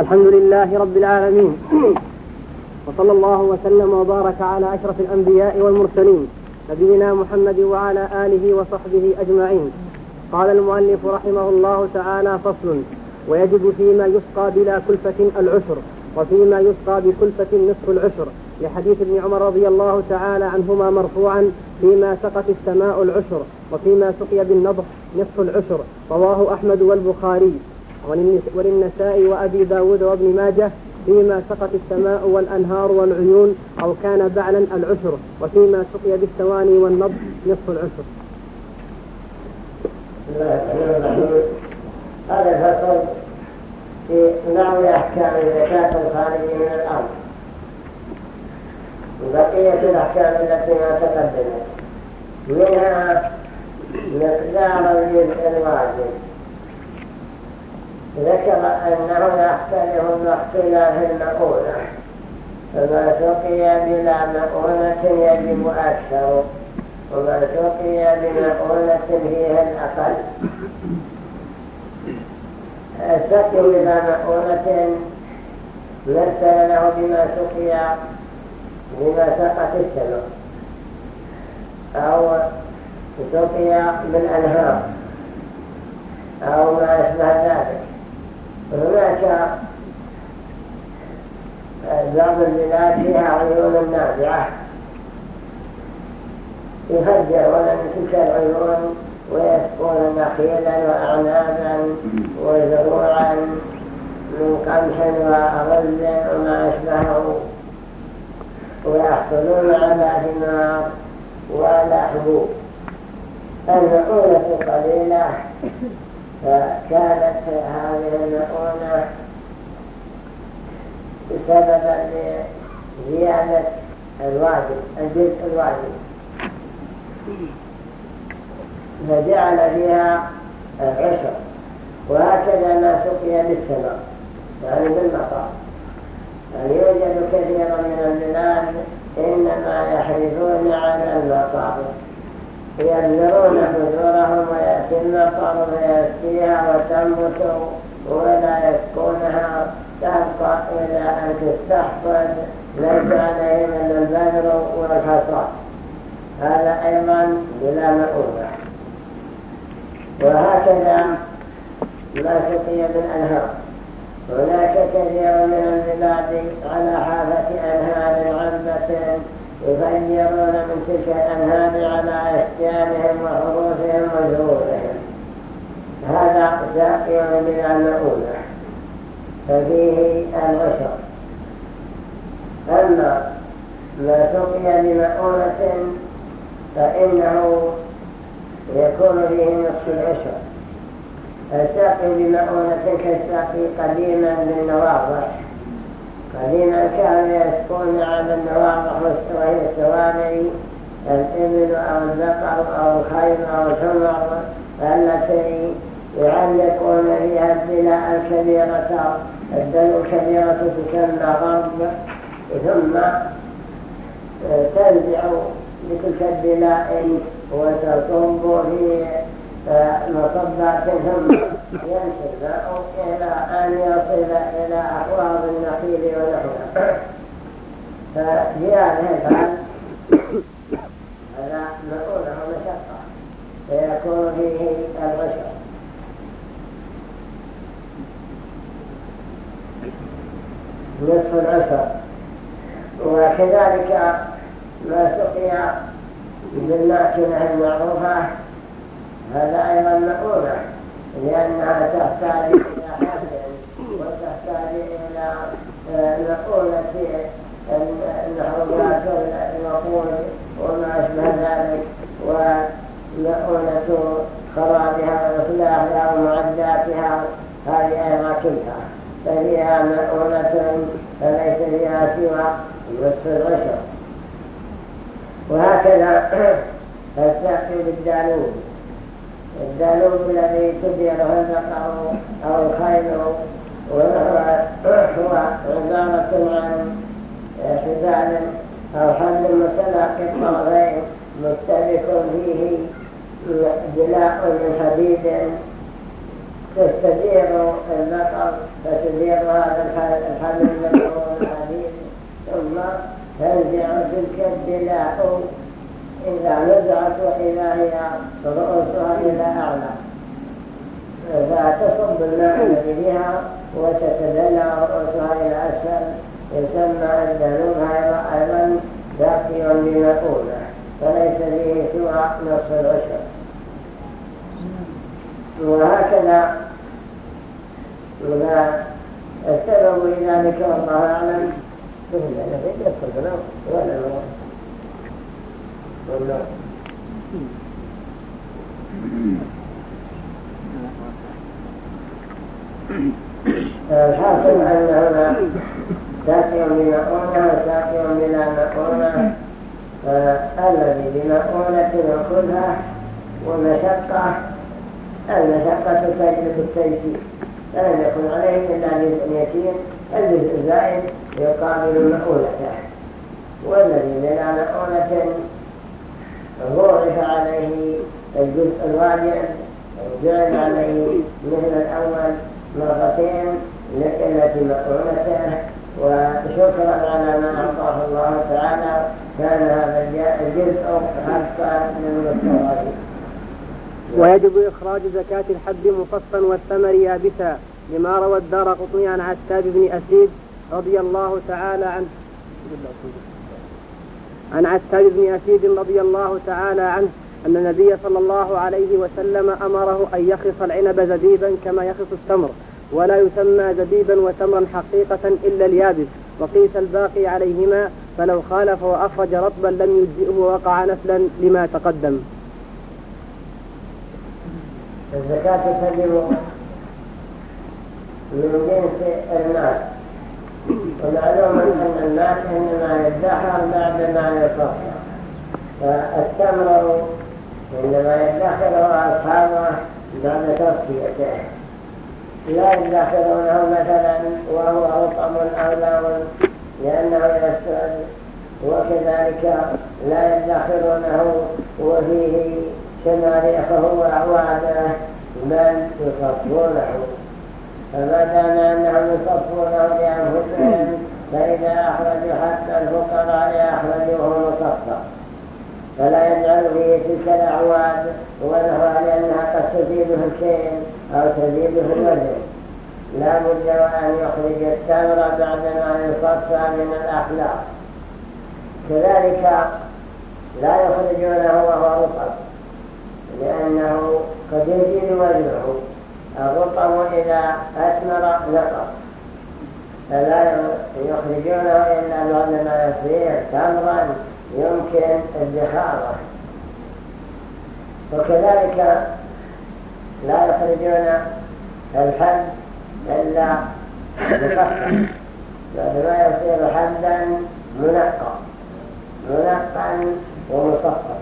الحمد لله رب العالمين. وصلى الله وسلم وبارك على أشرف الأنبياء والمرسلين نبينا محمد وعلى آله وصحبه أجمعين. قال المؤلف رحمه الله تعالى فصل ويجب فيما يسقى بلا كلفة العشر وفيما يسقى بكلفة نصف العشر. لحديث ابن عمر رضي الله تعالى عنهما مرفوعا فيما سقت السماء العشر وفيما سقي بالنضح نصف العشر. رواه أحمد والبخاري. وللنساء وأبي داود وابن ماجه فيما سقت السماء والأنهار والعيون أو كان بعلا العشر وفيما سقي بالثواني والنضح نصف العشر. هذا الفصل في بعض أحكام الزكاة الخارج من الأرض. بقية الأحكام التي ما تقدمت. منها مقدار الجزء الواجب ذكر أنه يختلف باختلاف المؤونة فما سقي بلا مؤونة يجب أكثر وما سقي بمؤونة فيها الأقل. السقي بلا مؤونة مثل له بما سقي بما سقت السماء أو سقي بالأنهار. أو ما أشبه ذلك. هناك بعض البلاد فيها عيون نافعة يفجرون من تلك العيون ويسقون نخيلا وأعنابا وزروعا من قمح وأغل وما أشبهه. ويحصلون على ثمار ولا حبوب المؤونة قليلة. فكانت هذه المؤونة سببا لزيادة الواجب الجزء الواجب. فجعل فيها العشر. وهكذا ما سقي بالسماء يعني بالمطار. يعني يوجد كثير من البلاد إنما يحرثون على المطار. يبذرون حجورهم ويأتي المطر فيسقيها وتنبت ولا يسكونها تبقى إلى أن تستحفظ. ليس عليهم إلا البذر والحصاد هذا أيضا بلا مؤونة وهكذا ما سقي بالأنهار هناك كثير من البلاد على أنهار عذبة يفجرون من تلك الأنهار على أشجارهم وحروفهم وزهورهم هذا ساقي من المؤونة ففيه العشر. أما ما سقي بمؤونة فإنه يكون فيه نصف العشر. الساقي بمؤونة كالساقي قديما بالنواضح قديما كانوا يسكون على النواضح وهي السواري الإبل أو البقر أو الخيل أو الحمر التي يعلقون فيها البلاء الكبيرة الدم الكبيرة تسمى غرب ثم تنزع بتلك البلاء وتصب في مصبات ثم ينشر إلى أن يصل إلى أحواض النخيل ونحوها هذا الحال هذا نقوله مشقة فيكون فيه الغشر نصف العشر وكذلك ما سقي بالماكنة المعروفة هذا أيضا مؤونة لأنها تحتاج إلى حفل وتحتاج إلى مؤونة النحويات الوقود وما أشبه ذلك ومؤونة خرابها وإصلاحها ومعداتها هذه أيضا كلها ففيها مؤونة فليس فيها سوى نصف العشر. وهكذا الساقي بالدانوب الدانوب الذي تديره البقر أو الخيل وهو عبارة عن حبال أو حبل متلاقي الطرفين مشتبك فيه جلاء من حديد تستدير البقر فتدير هذا الحمل المكرون الحديد ثم تنزع تلك الدلاء إذا نزعت وإذا هي رؤوسها إلى أعلى. فتصب الماء الذي فيها وتتدلى رؤوسها إلى أسفل يسمى الدلوب أيضا باقي بمؤونة فليس به سوى نصف العشر. وهكذا السبب لذلك والله أعلم. ولا ولا الحاصل أن هنا ساقي بمؤونة وساقي بلا مؤونة الذي بمؤونة يأخذها ومشقة المشقة تجلب التيسير فلم يكن عليه إلا جزء يتيم الجزء الزائد يقابل مؤونته والذي بلا مؤونة ضعف عليه الجزء الواجب جعل عليه مثل الأول مرتين لقلة مؤونته وشكرا على ما أعطاه الله تعالى. كان هذا الجزء حقا للمستوى ويجب إخراج زكاة الحب مصفا والثمر يابسا لما روى الدار قطني عن عتاب بن أسيد رضي الله تعالى عنه. عن عتاب بن أسيد رضي الله تعالى عنه أن النبي صلى الله عليه وسلم أمره أن يخص العنب زبيبا كما يخص التمر ولا يسمى زبيبا وتمرا حقيقة إلا اليابس وقيس الباقي عليهما فلو خالف وأخرج رطبا لم يجزئه وقع نسلا لما تقدم. الزكاة تجب من جنس الناس. ومعلوم أن الناس إنما يدخر بعد ما يصفر فالتمر إنما يدخره أصحابه بعد تصفيته لا يدخرونه مثلا وهو رطب أو لاون لأنه يسعد وكذلك لا يدخرونه وفيه شماريخه وأعواده بل يصفونه فما دام أنهم يصفونه لأنفسهم فإذا أخرجوا حتى الفقراء أخرجوه مصفى فلا يجعل فيه تلك الأعواد ونهى لأنها قد تزيده الشيء أو تزيده الوزن لا بد وأن يخرج التمر بعدما يصفى من الأخلاق. كذلك لا يخرجونه وهو رطب لأنه قد يزيد وزنه الرطب إذا أثمر نقص فلا يخرجونه إلا بعدما يصير تمرا يمكن ادخاره. وكذلك لا يخرجون الحد إلا بفخر بعدما يصير حدا منقى. منقى ومصفر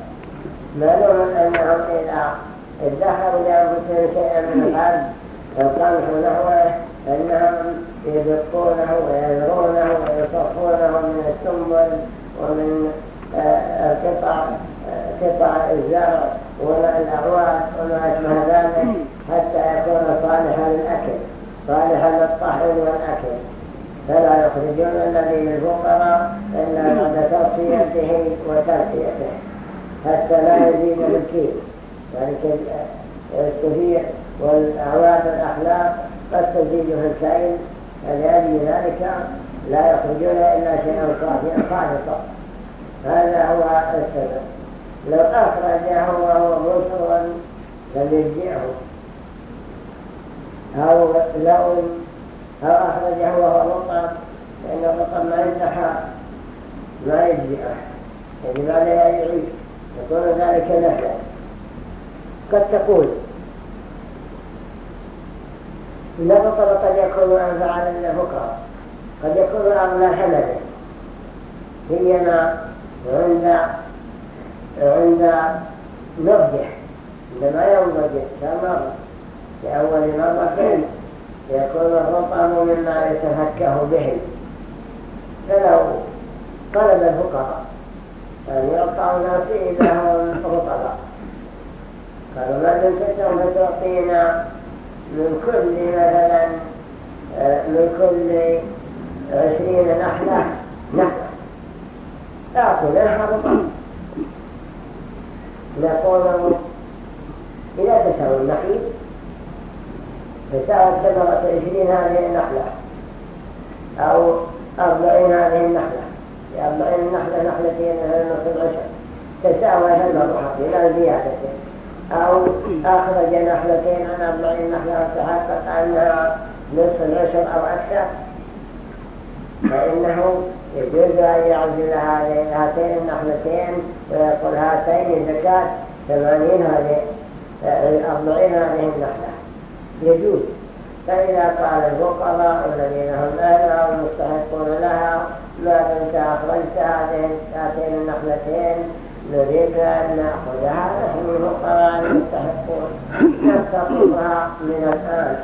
معلوم أنهم إذا ادخروا لأنفسهم شيئا من الحد القمح نحوه أنهم يدقونه ويذرونه ويصفونه من السنبل ومن قطع قطع الزرع والأعواد وما أشبه ذلك حتى يكون صالحا للأكل صالحا للطحن والأكل. فلا يخرجون الذي للفقراء إلا بعد تصفيته وترفيته حتى لا يزيد الكيل. ذلك السفير والأعواد الأخلاق قد تزيده الكائن فلأجل ذلك لا يخرجون إلا شيئا صافيا خالصا هذا هو السبب. لو أخرجه وهو مصر لم يجزعه أو لو أو أخرجه وهو رطب لأن الرطب ما ينتحى ما يجزعه يعني بعدها يعيش؟ يكون ذلك نهلا قد تقول. الرطب قد يكون أنفع للفقراء قد يكون أغلى حملا هينا عند عند نضجه عندما ينضج التمر لأول مرة يكون الرطب مما يتفكه به. فلو طلب الفقراء أن يقطعوا نصيبهم رطبا قالوا ما دمت سوف تعطينا من كل مثلا آه، من كل عشرين نحلة نحلة. أعطوا لها رطب نقول إذا تساوي النخيل فساوت ثمرة عشرين هذه النخلة أو أربعين هذه النخلة أربعين النخلة نخلتين نصف العشر تساوي ثمرها إلى زيادته أو أخرج نخلتين عن أربعين نخلة وتحقق أنها نصف العشر أو أكثر. فإنه يجوز أن يعزل هاتين النخلتين ويقول هاتين زكاة ثمانين هذه أربعين هذه النخلة. يجوز. فإذا قال الفقراء الذين هم أهلها والمستحقون لها ما دمت أخرجت هاتين النخلتين نريد أن نأخذها نحن الفقراء المستحقون نستقبها من الآن.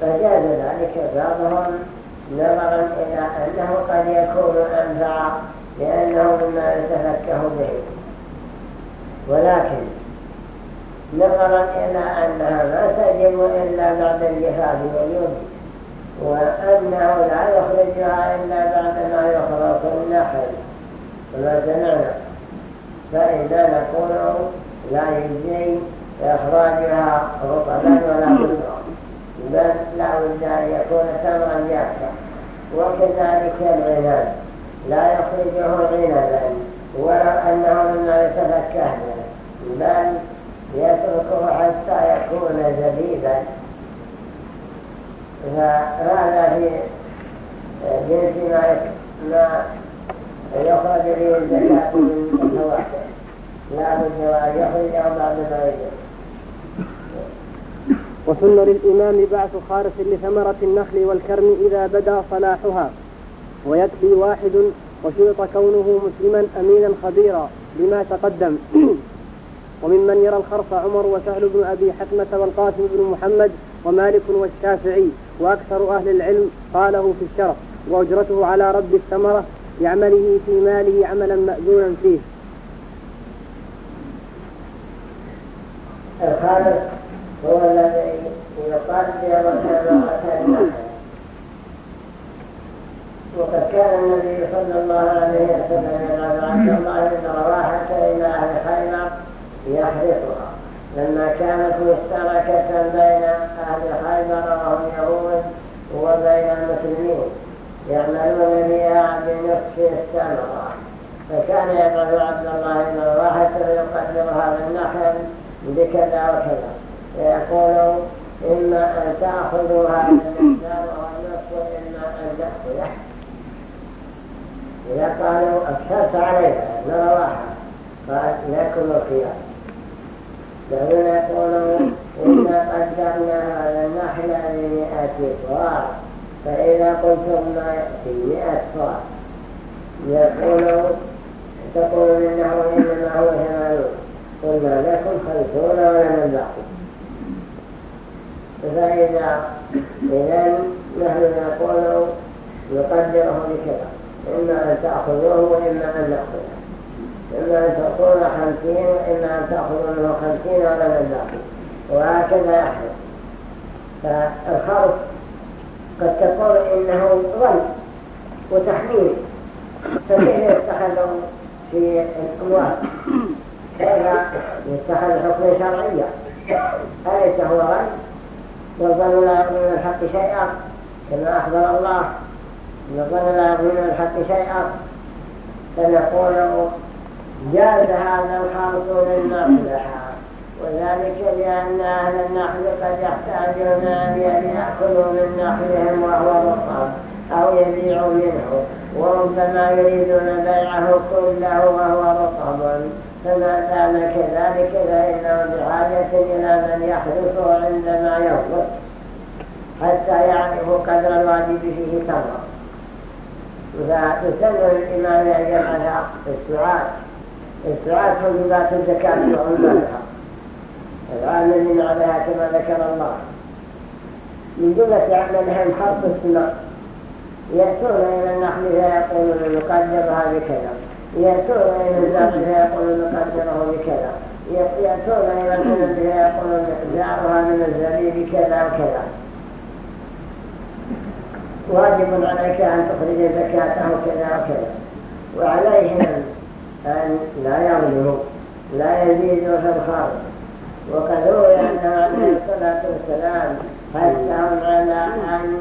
فجاز ذلك بعضهم نظرا إلى أنه قد يكون أنفع لأنه مما يتفكه به. ولكن نظرا إلى أنها ما تجب إلا بعد الجفاف واليوم وأنه لا يخرجها إلا بعد ما يخرج النحل. وما سمعنا فإذا نقول لا يجزي إخراجها رطبا ولا خضرا بل لا بد أن يكون تمرا يأكل وكذلك العنب لا يخرجه عنبا ولو أنه مما يتفكه بل يتركه حتى يكون زبيبا فهذا في جنس ما يخرج به الزكاة من لا بد أن يخرجه بعد ما وسن للإمام بعث خارس لثمرة النخل والكرم إذا بدا صلاحها. ويكفي واحد وشرط كونه مسلما أمينا خبيرا بما تقدم. وممن يرى الخرص عمر وسهل بن أبي حكمة والقاسم بن محمد ومالك والشافعي وأكثر أهل العلم قاله في الشرف وأجرته على رب الثمرة بعمله في ماله عملا مأذونا فيه. الخالق هو الذي يقدر ثمرة وقد كان النبي صلى الله عليه وسلم يبعث عبد الله بن رواحة إلى أهل خيبر يحرقها لما كانت مشتركة بين أهل خيبر وهم يهود وبين المسلمين. يعملون بها بنصف السمرة فكان يبعث عبد الله بن رواحة ويقدر هذا النخل بكذا وكذا. ويقول إما أن تأخذوا هذا المقدار وهو النصف وإما أن تأخذه إذا قالوا أكثرت عليها ابن رواحة قال لكم الخيار. فهنا يقولون إنا قدرنا هذا النحل بمئة صاع فإذا قلتم ما يأتي مئة صاع يقولون تقولون إنه إنما هو ثمانون قلنا لكم خمسون ولنا الباقي فإذا إذا نحن نقول نقدره بكذا. إما أن تأخذوه وإما أن نأخذه. إما أن تقول خمسين وإما أن تأخذوا منه خمسين ولنا الباقي وهكذا يحدث فالخوف قد تقول إنه ظن وتحميل. فكيف يتخذ في الأموال. كيف يتخذ حكم شرعيا أليس هو ظن والظن لا يغني من الحق شيئا. كما أخبر الله الظن لا يغني من الحق شيئا. فنقول جاز هذا الخلط للمصلحة وذلك لأن أهل النحل قد يحتاجون أن يأكلوا من نحلهم وهو رطب أو يبيعوا منه. وربما يريدون بيعه كله وهو رطب فما دام كذلك فإنه بحاجة إلى من يحرصه عندما يخلص حتى يعرف قدر الواجب فيه تمر فتسلم الإمام أن يبعث السعاد السعاد حجبات الزكاة وعمالها العاملين عليها كما ذكر الله. من جملة عملهم خلط السماء. يأتون إلى النخل فيقولون نقدرها بكذا يأتون إلى الزرع فيقولون نقدره بكذا يأتون إلى الجنة فيقولون مقدارها من الزبيب كذا وكذا. واجب عليك أن تخرج زكاته كذا وكذا. وعليهم أن لا يظلموا. لا يزيدوا في الخارج. وقد روي أنه عليه الصلاة والسلام حثهم على أن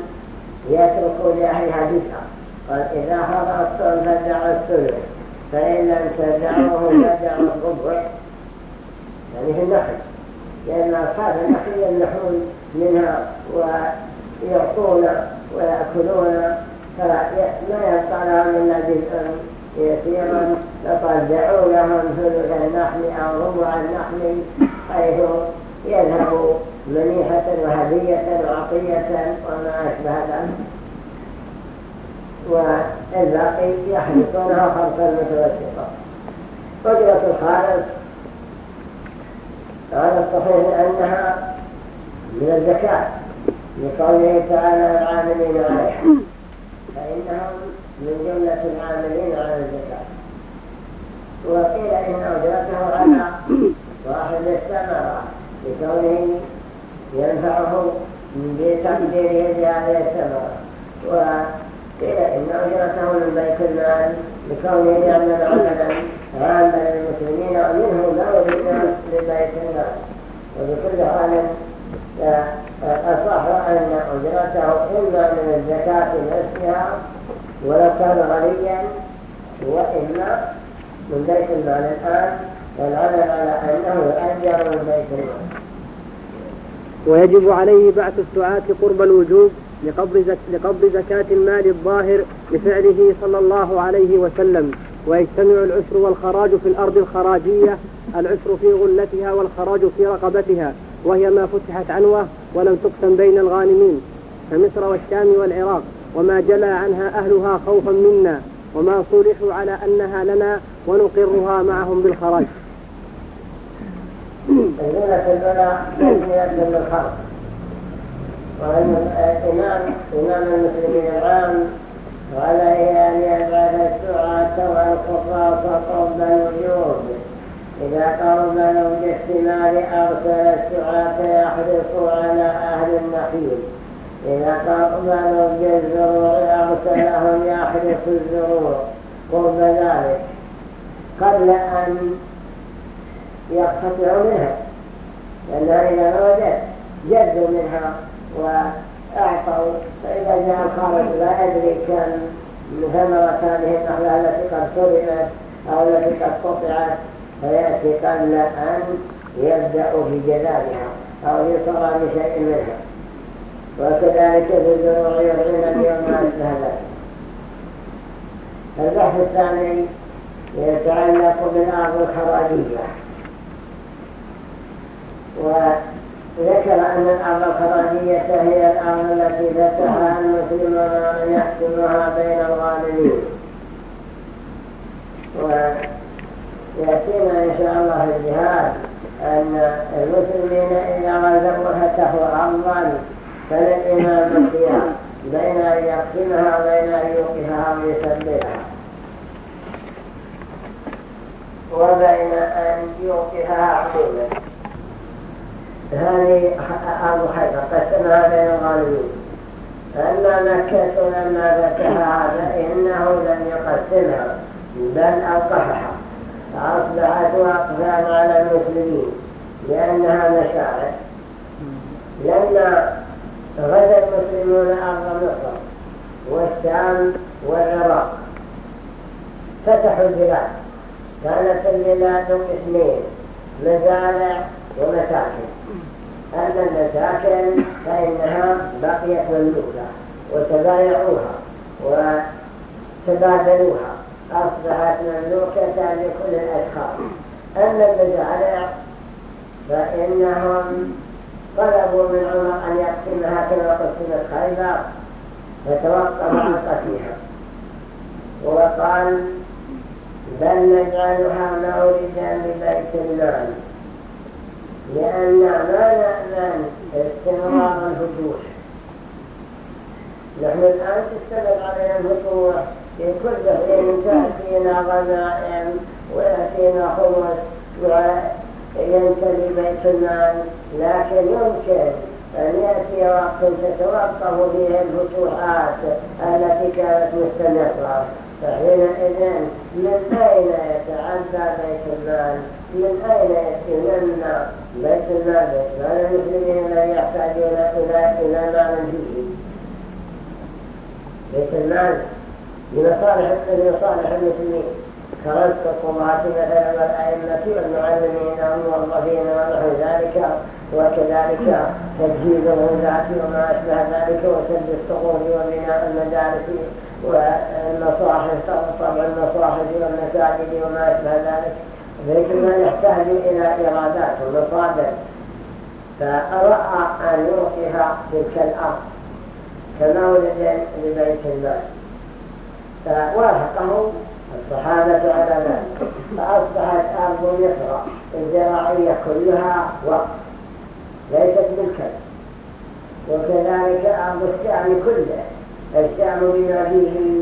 يتركوا لأهلها جزءا قال إذا خرجتم فدعوا الثلث فإن لم تدعوه فدعوا الربع يعني في النخل لأن أصحاب النخل يمنحون منها ويعطون ويأكلون فما يبقى لهم إلا جزء يسيرا فقد دعوا لهم ثلث النحل أو ربع النحل حيث يذهب منيحة وهدية وعطية وما أشبه ذلك. والباقي يحدثونها خمسا متوسطة أجرة الخالص على الصحيح أنها من الزكاة. لقوله تعالى العاملين عليها فإنهم من جملة العاملين على الزكاة. وقيل إن أجرته على صاحب الثمرة لكونه ينفعه بتقديره بهذه الثمرة وقيل إن أجرته من بيت المال لكونه يعمل عملا عاما للمسلمين ومنه ما لبيت المال. وبكل حال أصح أن أجرته إما من الزكاة نفسها ولو كان غنيا وإما من بيت المال الآن. ويجب عليه بعث السعاة قرب الوجوب لقبض, زك... لقبض زكاة المال الظاهر لفعله صلى الله عليه وسلم. ويجتمع العشر والخراج في الأرض الخراجية العشر في غلتها والخراج في رقبتها وهي ما فتحت عنوة ولم تقسم بين الغانمين كمصر والشام والعراق وما جلى عنها أهلها خوفا منا وما صلحوا على أنها لنا ونقرها معهم بالخراج. منزلة البلاء منزلة للخلق وأن الإمام إمام المسلمين العام وعليه أن يبعث السعاة والقصاص قرب الوجوب إذا قربنوا باحتمال أرسل السعاة يحرص على أهل النخيل. إذا قربنوا بالزروع أرسلهم يحرص الزروع. قرب ذلك قبل أن يقتطعوا منها لأنها إذا وجدت جدوا منها وأعطوا فإذا جاء الخارج لا يدري كم ثمرة هذه النخلة التي قد سرمت أو التي قد قطعت. فيأتي قبل أن يبدأ في جذابها أو يصر بشيء منها. وكذلك في الزروع يرعين اليوم ما أشبه البحث الثاني يتعلق بالأرض الخراجية وذكر أن الأرض الخراجية هي الأرض التي فتحها المسلمون يحكمها بين الغالبين. ويأتينا إن شاء الله الجهاد أن المسلمين إذا غزوا فتحوا أرضا فللإمام الخيار بين أن يقسمها وبين أن يوقفها ويسبلها وبين أن يوقفها عموما. هذه أرض حيث قسمها بين الغالبين أما مكة لما فتحها فإنه لم يقسمها بل أوقفها فأصبحت وقفا على المسلمين لأنها مشاعر. لما غدا المسلمون أرض مصر والشام والعراق. فتحوا البلاد. كانت البلاد قسمين مزارع ومساكن. أما المساكن فإنها بقيت مملوكة وتبايعوها وتبادلوها. أصبحت مملوكة لكل الأشخاص. أما المزارع فإنهم طلبوا من عمر أن يقسمها كما قسمت خيبر فتوقف عن قسمها. وقال بل نجعلها موردا لبيت المال. لأن ما نأمن استمرار الفتوح نحن الآن تستمر علينا الفتوح في كل حين تأتينا غنائم ويأتينا خمس ينتهي بيت المال لكن يمكن أن يأتي وقت تتوقف فيه الفتوحات التي كانت مستمرة. فحينئذ من أين يتعدى بيت المال من أين يتمنى بيت المال بيت المال المسلمين لا يحتاجون إلى إلى مال فيه بيت المال. لمصالح لمصالح المسلمين. كرزق القضاة مثلا والأئمة والمعلمين والموظفين ونحو ذلك. وكذلك تجهيز الغزاة وما أشبه ذلك وسد الصقور وبناء المدارس والمصاحف طبع المصاحف والمساجد وما أشبه ذلك لكن ما يحتاج إلى إرادات ومصادر. فأرأى أن يوقف تلك الأرض كمولد لبيت المال فوافقه الصحابة على ذلك. فأصبحت أرض مصر الزراعية كلها وقف ليست بالكذب وكذلك أرض الشام كله الشام بما فيه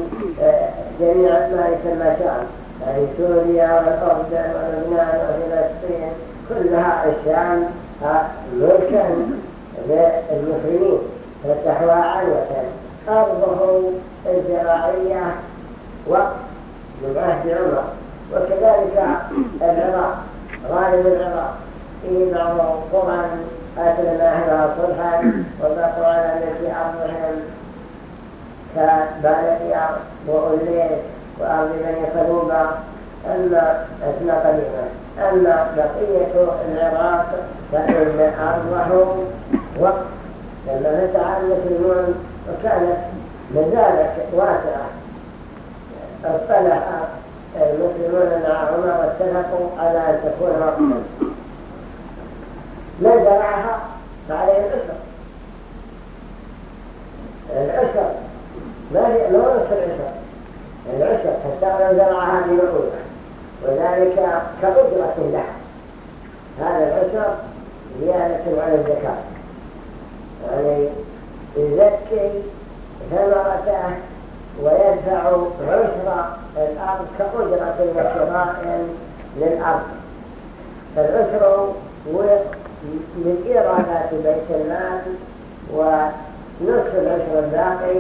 جميع ما يسمى شام يعني سوريا والأردن ولبنان وفلسطين كلها الشام آه، ملكا للمسلمين. فتحوى عنوة أرضه الزراعية وقت من عهد عمر. وكذلك العراق غالب العراق. في بعض قرى أسلم أهلها صلحا وبقوا على مثل أرضهم كبالتيار وأوليس وأرض بني خلوبة أما أسماء قديمة أما بقية العراق فإن أرضهم وقت. لما فتح المسلمون وكانت مزالة واسعة. اصطلح المسلمون مع عمر واتفقوا على أن تكون وقتا من زرعها فعليه العشر. العشر ما هي ما العشر العشر حتى لو زرعها بمعونة وذلك كأجرة لها هذا العشر زيادة على الزكاة يعني يزكي ثمرته ويدفع عشر الأرض كأجرة وشراء للأرض. فالعشر من إيرادات بيت المال ونصف العشر الباقي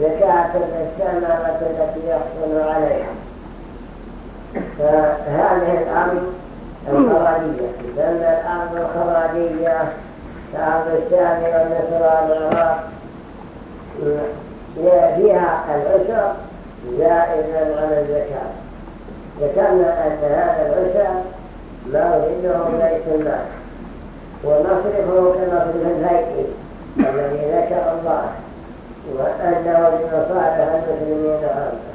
زكاة الثمرة التي يحصل عليها. فهذه الأرض الخراجية تسمى الأرض الخراجية كأرض الشام والنصر والعراق فيها العشر زائدا على الزكاة. ذكرنا أن هذا العشر موعده بيت المال ونصرفه كمصرف الهيئي الذي ذكر الله وأنه لمصالح المسلمين خمسة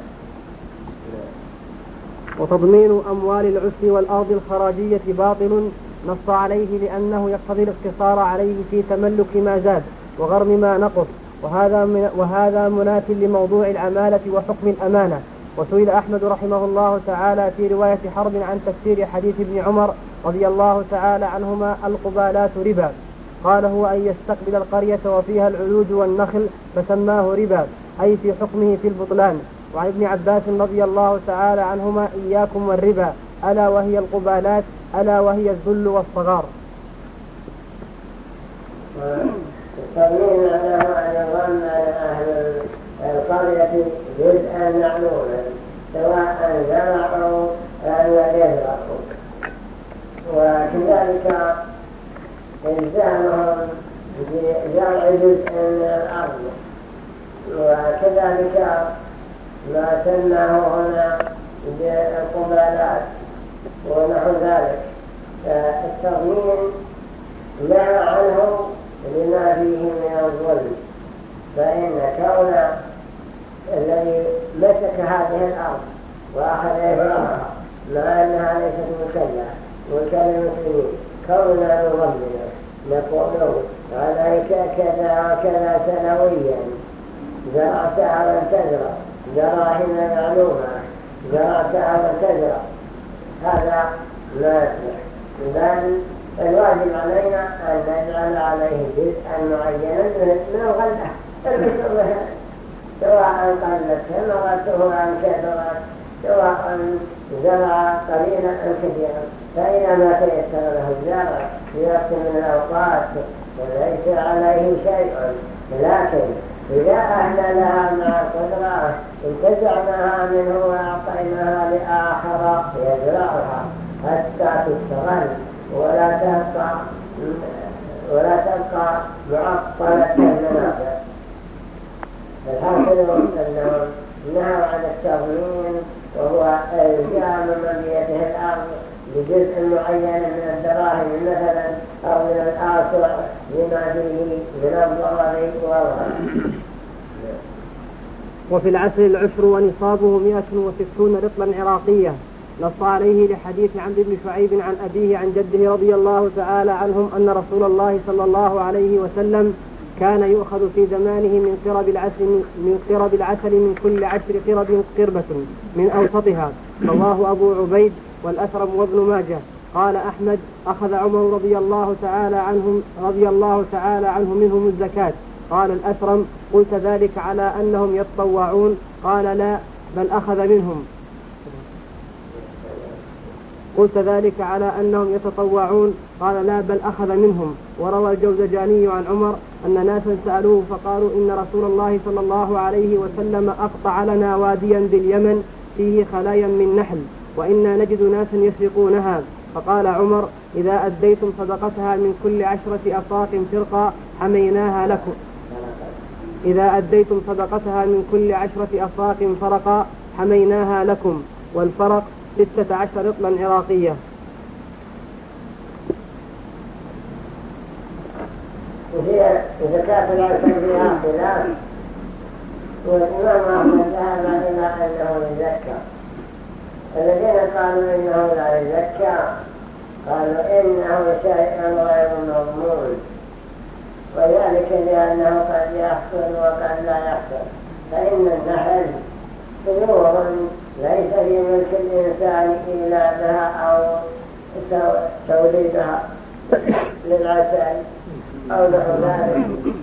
وتضمين أموال العسر والأرض الخراجية باطل نص عليه لأنه يقتضي الاقتصار عليه في تملك ما زاد وغرم ما نقص. وهذا من وهذا مناف لموضوع العمالة وحكم الأمانة. وسئل أحمد رحمه الله تعالى في رواية حرب عن تفسير حديث ابن عمر رضي الله تعالى عنهما القبالات ربا. قال هو أن يستقبل القرية وفيها العلوج والنخل فسماه ربا أي في حكمه في البطلان. وعن ابن عباس رضي الله تعالى عنهما إياكم والربا ألا وهي القبالات ألا وهي الذل والصغار. تضمين له يظن أهل القرية جزءا معلوما سواء زرعوا أو يزرعوا وكذلك إلزامهم بزرع جزء من الأرض وكذلك ما سماه هنا بالقبالات ونحو ذلك التضمين نهى عنه لما فيه من الظلم فإن كون الذي مسك هذه الأرض وأخذ إفراها مع أنها ليست مكلة مكلة المسلمين. كوننا نظلمنا نقول عليك كذا وكذا سنويا. زرعتها لم تزرع دراهم معلومة زرعتها لم تزرع هذا لا يصلح. بل الواجب علينا أن نجعل عليه جزءا معينا من الغلة. سواء قلت ثمرته أم كثرت سواء زرع قليلا أم كثيرا فإذا ما تيسر له الزرع في وقت من الأوقات فليس عليه شيء لكن إذا أهللها مع القدرة انتزعناها منه وأعطيناها لآخر يزرعها حتى تستغل ولا تبقى ولا تبقى معطلة المنافع الحاصل أنهم نهوا عن التضمين وهو الجام من بيده الأرض بجزء معين من الدراهم مثلا أو من الآصع لما فيه من الضرر والغرب وفي العسل العشر ونصابه مئة وستون رطلا عراقية نص عليه لحديث عمرو بن شعيب عن أبيه عن جده رضي الله تعالى عنهم أن رسول الله صلى الله عليه وسلم كان يؤخذ في زمانه من قرب العسل من قرب العسل من كل عشر قرب قربة من أوسطها. رواه أبو عبيد والأثرم وابن ماجه. قال أحمد أخذ عمر رضي الله تعالى عنهم رضي الله تعالى عنه منهم الزكاة. قال الأثرم قلت ذلك على أنهم يتطوعون. قال لا بل أخذ منهم. قلت ذلك على أنهم يتطوعون. قال لا بل أخذ منهم. وروى الجوزجاني عن عمر أن ناسا سألوه فقالوا إن رسول الله صلى الله عليه وسلم أقطع لنا واديا باليمن فيه خلايا من نحل وإنا نجد ناسا يسرقونها. فقال عمر إذا أديتم صدقتها من كل عشرة أفاق فرقا حميناها لكم. إذا أديتم صدقتها من كل عشرة أفاق فرقا حميناها لكم. والفرق ستة عشر رطلا عراقية. وهي زكاة العشر فيها خلاف والإمام أحمد ذهب إلى أنه يزكى الذين قالوا إنه لا يزكى قالوا إنه شيء غير مضمون. وذلك لأنه قد يحصل وقد لا يحصل. فإن النحل طيور ليس في ملك الإنسان إيلادها أو توليدها للعسل. أو ذلك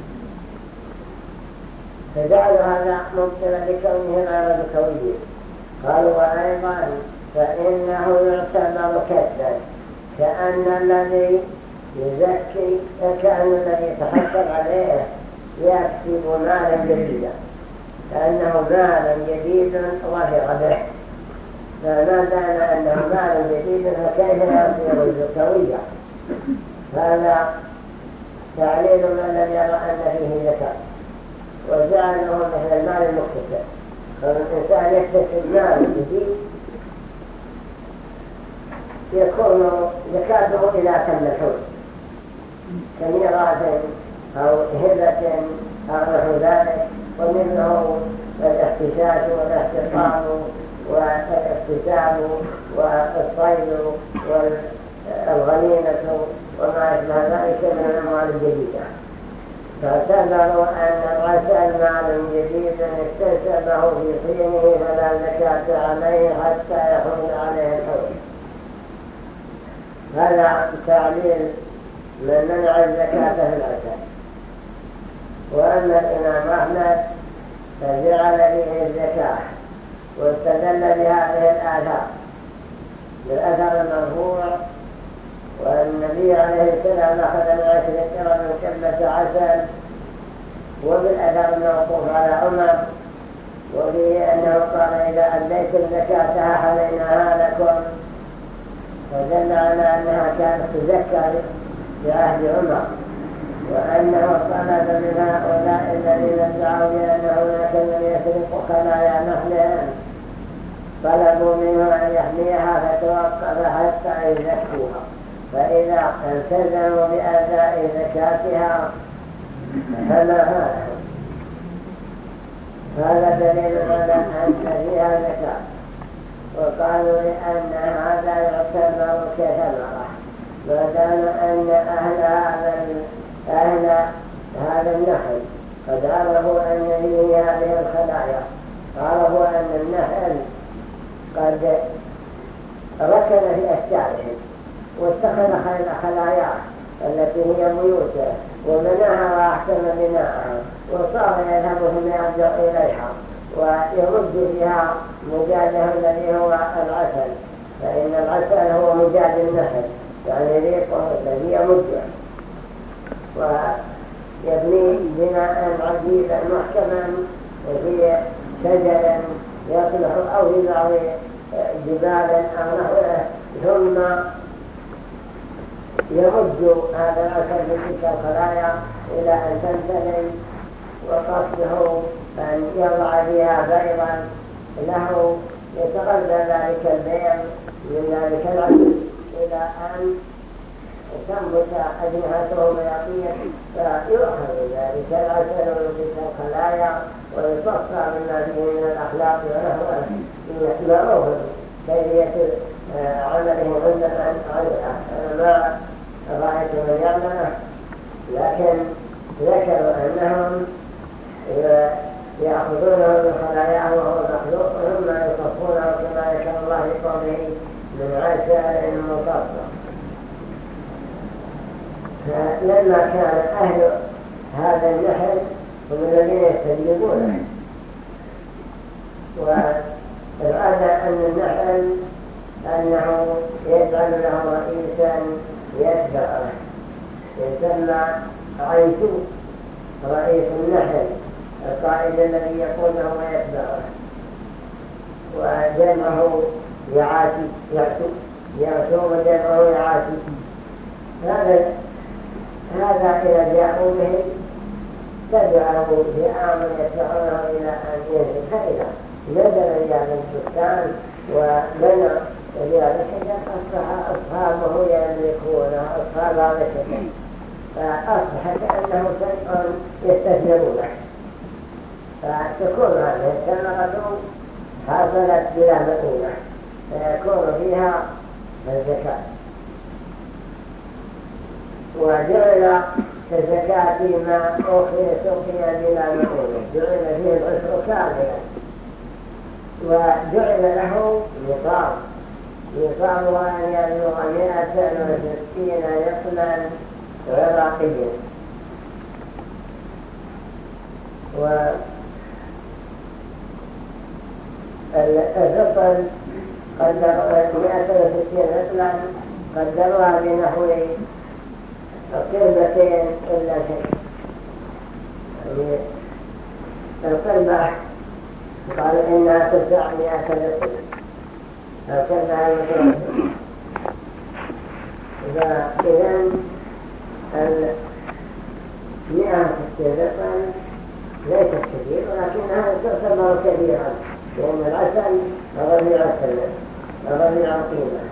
فجعلوا هذا مبطلا لكونه غير بكويه قالوا وأيضا فإنه يعتبر كسبا كأن الذي يزكي كأن الذي يتحصل عليه يكسب مالا جديدا كأنه مال جديد ظهر به. فما دام أنه مال جديد فكيف يصير الزكوية؟ هذا تعليل من لم يرى أن فيه زكاة وجعله مثل المال المكتسب. فالإنسان يكتسب مال جديد يكون زكاته إذا تم الحول كميراث أو هبة أو نحو ذلك. ومنه الاحتساب والاحتقان والاكتساب والصيد والغنيمة. وما أشبه ذلك من الأموال الجديدة فاعتبروا أن الرسل مال جديد اكتسبه في حينه فلا زكاة عليه حتى يحول عليه الحول هذا تعليل من منع الزكاة في العسل وأما الإمام أحمد فجعل فيه الزكاة واستدل بهذه الآثار بالأثر المرفوع والنبي عليه السلام أخذ من عشر كرم كلمة عسل وبالأثر الموقوف على عمر وفيه أنه قال إذا أديتم زكاتها حليناها لكم فدل على أنها كانت تزكى في عهد عمر وأنه طلب من هؤلاء الذين ادعوا بأن هناك من يسرق خلايا نخلهم طلبوا منه أن يحميها فتوقف حتى يزكوها. فإذا التزموا بأداء زكاتها فما هذا هذا دليل على أن فيها زكاة. وقالوا لأن هذا يعتبر كثمرة ما دام أن أهل هذا أهل هذا النحل قد عرفوا أن فيه هذه الخلايا. عرفوا أن النحل قد ركن في أشجارهم واتخذ خلاياه التي هي بيوته وبناها وأحسن بناءها وصار يذهب يرجع إليها ويرد فيها مجاده الذي هو العسل. فإن العسل هو مجاد النحل يعني ريقه الذي يمده ويبني بناء عجيبا محكما في شجر يصلح أو في بعض جبال أو نحوه ثم يمد هذا العسل بتلك الخلايا إلى أن تنتهي وقصده أن يضع فيها بيضا له يتغذى ذلك البيض من ذلك العسل إلى أن تنبت أجنحته مياطية فيؤخذ ذلك العسل ويضيف الخلايا ويصفى مما فيه من الأخلاق ونحوه معروف كيفية عمله عندنا ما رأيت من يعمله لكن ذكروا أنهم يأخذونه من خلاياه وهو مخلوق ثم يصفونه كما يشاء الله لقوله من عسل مصفى فلما كان أهل هذا النحل هم الذين يستجيبونه والعادة أن النحل أنه يجعل له رئيسا يتبعه يسمى عيش رئيس النحل القائد الذي يقوده ويتبعه وجمعه يعاتي يعتو يعتو وجمعه يعاتي. هذا هذا إذا جاءوا به تبعه فئام يدفعونه إلى أن فإذا نزل إلى السكان وبنى ذلك أصبح أصحابه يملكونه أصحاب الشيء فأصبح كأنه شيء يستثمرونه. فتكون هذه الثمرة حصلت بلا مؤونة فيكون فيها الزكاة. وجعل كالزكاة ما أخي سقي بلا مؤونة جعل فيه العشر كاملا وجعل له نصاب نصاب أن يبلغ مئة وستين نقلا عراقيا و الرطل قدر 160 رطلا قدروها بنحو قربتين إلا شيء. يعني القربة قال إنها تسع مئة رطل القربة المتوسطة فإذا المئة رطلا ليست كثير ولكنها تعتبر كبيرة لأن العسل ربيع السنة ربيع القيمة.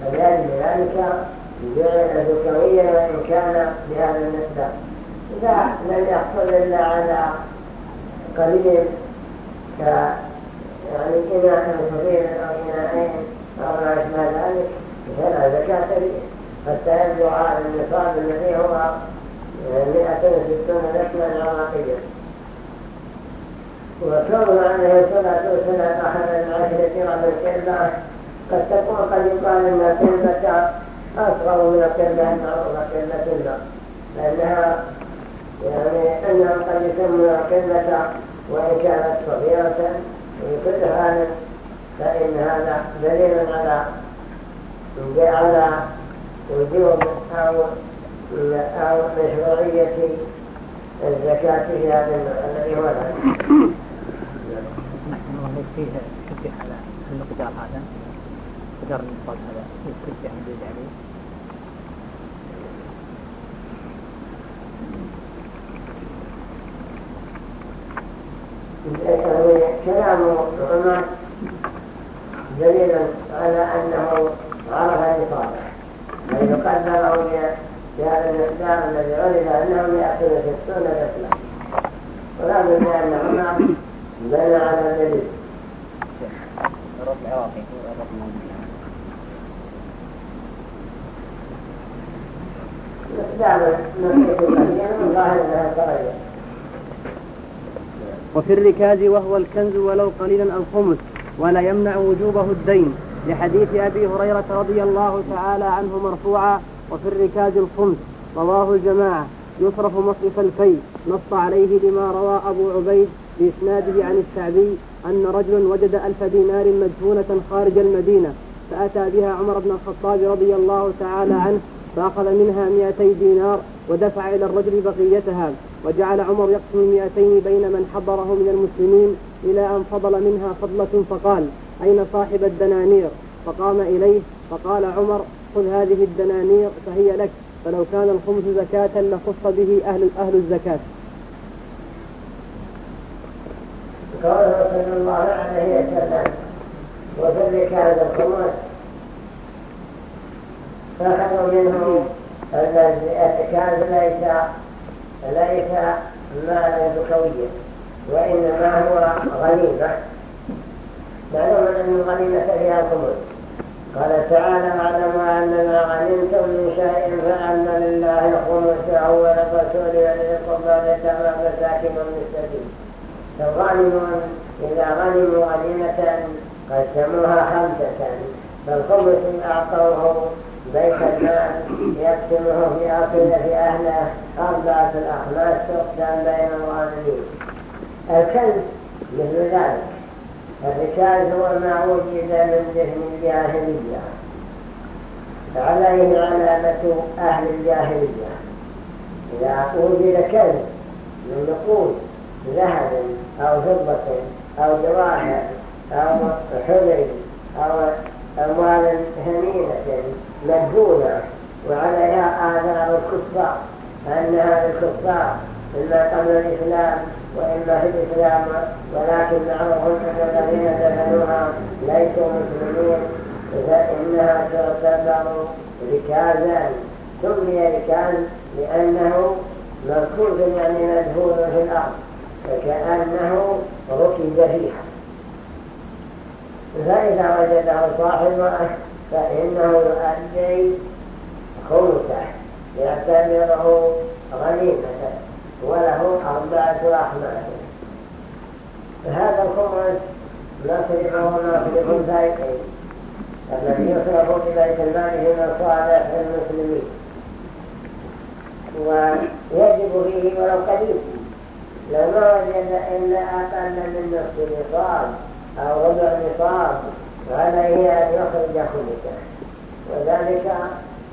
فلذلك ذلك جعل ذكويا وإن كان بهذا النسبة إذا لم يحصل إلا على قليل ك يعني إناء صغير أو إناءين أو ما ذلك فلا زكاة فيه حتى يبلغ على النصاب الذي هو 160 نسلا عراقيا وكون عليه الصلاة والسلام أحد العشرة رب الكلبة قد تكون قد يقال أن الكلبة أصغر من الكلبة المعروفة كلبة الماء لأنها يعني أنهم قد يسمون الكلبة وإن كانت صغيرة في كل حال فإن هذا دليل على على وجوب أو أو مشروعية الزكاة في هذا الذي هو العلم فيه على المقدار هذا مقدار النصاب هذا يشبه يزيد عليه كلام عمر دليل على انه عرف نصابه بل يقدره بهذا المقدار الذي عرف انهم ياكلون ستون رسلا ولا بد ان عمر بنى على دليل العراقي وفي الركاز وهو الكنز ولو قليلا الخمس ولا يمنع وجوبه الدين. لحديث أبي هريرة رضي الله تعالى عنه مرفوعا وفي الركاز الخمس. رواه الجماعة. يصرف مصرف الكي. نص عليه لما روى أبو عبيد بإسناده عن الشعبي أن رجلا وجد ألف دينار مدفونة خارج المدينة فأتى بها عمر بن الخطاب رضي الله تعالى عنه فأخذ منها مئتي دينار ودفع إلى الرجل بقيتها. وجعل عمر يقسم المئتين بين من حضره من المسلمين إلى أن فضل منها فضلة فقال أين صاحب الدنانير؟ فقام إليه فقال عمر خذ هذه الدنانير فهي لك فلو كان الخمس زكاة لخص به أهل أهل الزكاة. قوله صلى الله عليه وسلم وفي كان الخمس. فأخذوا منه كان ليس ليس مالا زكويا وإنما هو غنيمة معلوم أن الغنيمة فيها الخمس قال تعالى واعلموا أن ما غنمتم من شيء فأن لله خمسه وللرسول ولذي القربى واليتامى والمساكين والمستقيم فالظالمون إذا غنموا غنيمة قسموها خمسة فالخمس أعطوه بيت المال يقسمه في أصل في أهله. أربعة الأخماس تقسم بين الغانمين الكنز مثل ذلك. الركاز هو ما وجد من ذهن الجاهلية. عليه علامة أهل الجاهلية. إذا وجد كنز من نقود ذهب أو فضة أو جواهر أو حلي أو أموال ثمينة مدفونة وعليها آثار الكفار أن هذا الكفار إما قبل الإسلام وإما في الإسلام ولكن معروف أن الذين دفنوها ليسوا مسلمين فإنها تعتبر ركازا. سمي ركاز لأنه مركوز يعني مدفون في الأرض فكأنه ركز فيها. فإذا وجده صاحبه فإنه يؤدي خمسه يعتبره غنيمة وله أربعة أحمال. هذا الخمس نصرفه نصرف الفائقين الذي يصرف ببيت المال من صالح المسلمين ويجب فيه ولو قليل لو ما وجد إلا أقل من نصف نصاب أو ربع نصاب. عليه أن يخرج خمسه وذلك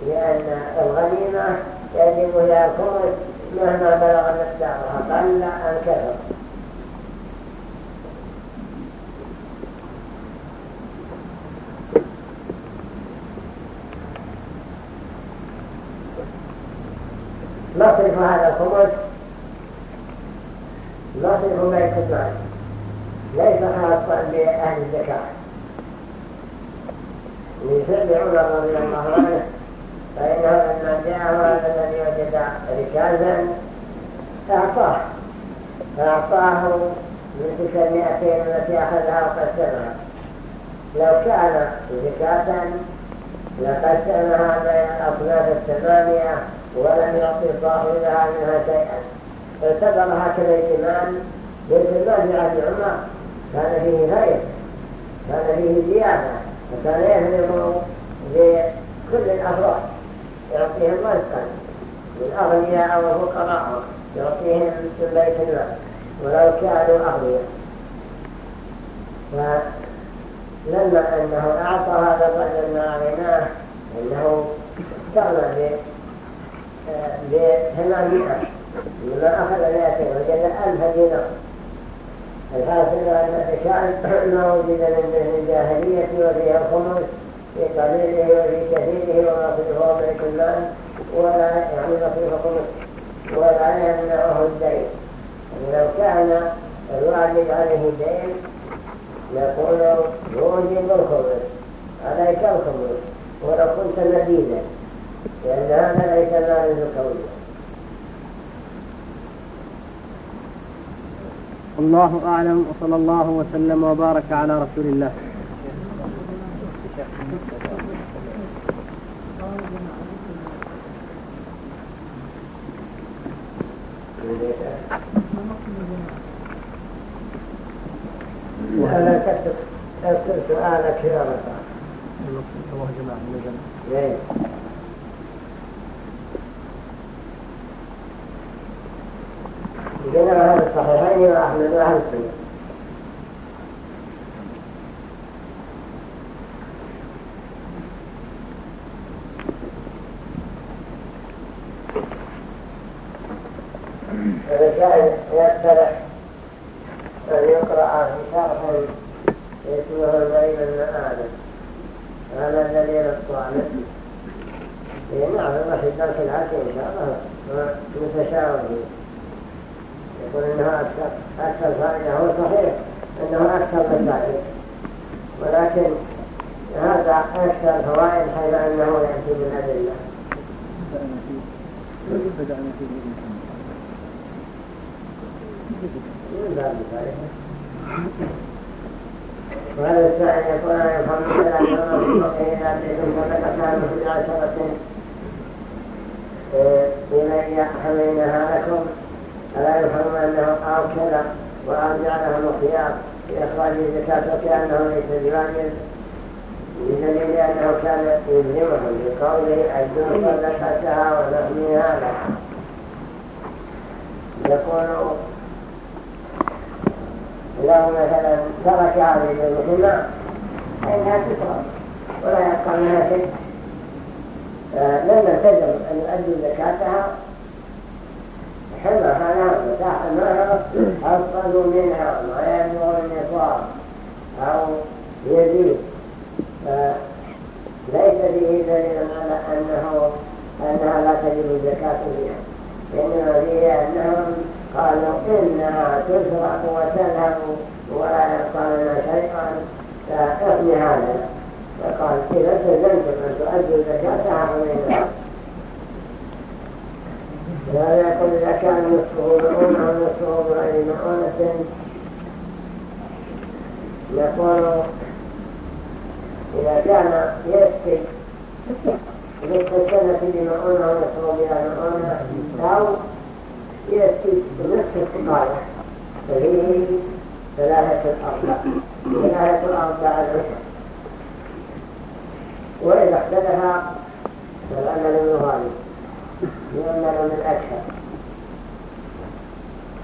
لأن الغنيمة يجب لها الخمس مهما بلغ مقدارها قل أن كثر. نصرف هذا الخمس نصرف بيت المال ليس خاصا بأهل لفعل عمر رضي الله عنه فإنه لما جاءه هذا الذي وجد ركازا أعطاه فأعطاه من تلك المئتين التي أخذها وقسمها لو كان زكاة لقسمها بين الأصناف الثمانية ولم يعطي صاحبها منها شيئا مال بيت المال في عهد عمر كان فيه خير كان فيه زيادة وكان يهرم لكل الأفراد يعطيهم رزقا للأغنياء والفقراء يعطيهم من بيت المال ولو كانوا أغنياء. فلما أنه أعطى هذا الرجل ما أغناه أنه استغنى بثمانمائة لما أخذ مئتين وجد ألف دينار. الحاصل أن كان ما وجد من ذهن الجاهلية وفيها الخمس في قليله وفي كثيره ونصرفه بيت المال ولا يعني نصرف خمس ولا يمنعه الدين لو كان الوالد عليه دين يقول يوجب الخمس عليك الخمس ولو كنت مدينة لأن هذا ليس مال زكوي الله أعلم وصلى الله وسلم وبارك على رسول الله. وأنا كتب سؤالك يا رفع الله. جماعة بينما هذا الصحيحين وأهل السنة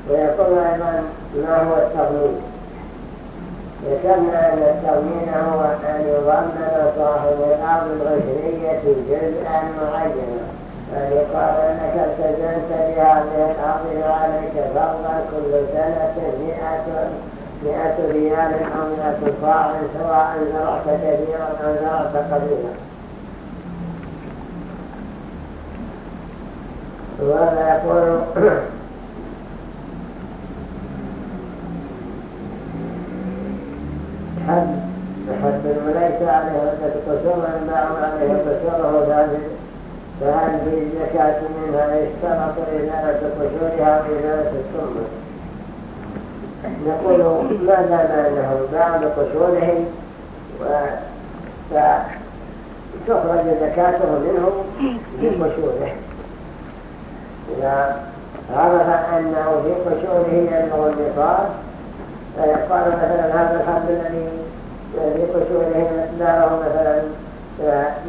ويقول أيضا ما هو التضمين ذكرنا أن التضمين هو أن يضمن صاحب الأرض الغشرية جزءا معينا أن يقال أنك التزمت بهذه الأرض وعليك فرضا كل سنة مئة مئة ريال أو مئة صاع سواء زرعت كثيرا أو زرعت قليلا وهذا يقول حد حد ليس عليه عدة قشور وإنما عليه قشوره ذلك فهل في الزكاة منها يشترط إزالة قشورها وإزالة السمة نقول ما دام أنه بعد قشورهم فتخرج زكاته منه بقشوره إذا عرف أنه في قشوره يبلغ النصاب فيقال مثلا هذا الحب الذي في قشوره مقداره مثلا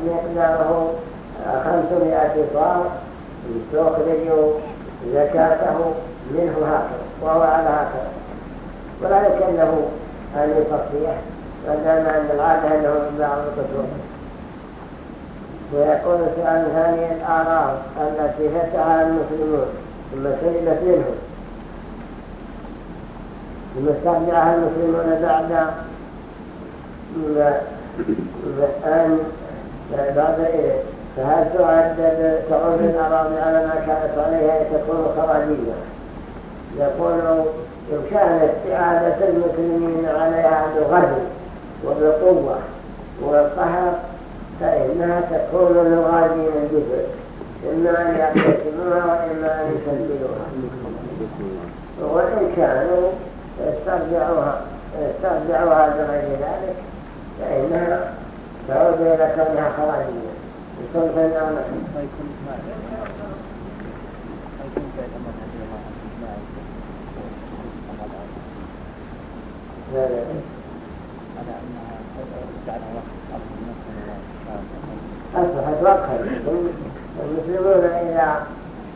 مقداره خمسمائة صار تخرج زكاته منه هكذا وهو على هكذا. ولا يكلف أن يصفيه ما دام أن العادة أنه من بعض القشور ويقول سؤال ثاني الآراض التي فتحها المسلمون ثم سلبت منهم. استرجعها المسلمون بعد أن بعد إيه؟ فهل تعدد تعود الأراضي على ما كانت عليها تكون خراجية يقول لو كانت إعادة المسلمين عليها بالغدر وبالقوة والقهر فإنها تكون للغادين الجزء إما أن يعتقدوها وإما أن يسجلوها. وإن كانوا استرجعوها استرجعوها بغير ذلك فإنها تعود إلى كونها خراجية بصنفا أو نحن أصبحت وقفا المسلمون إذا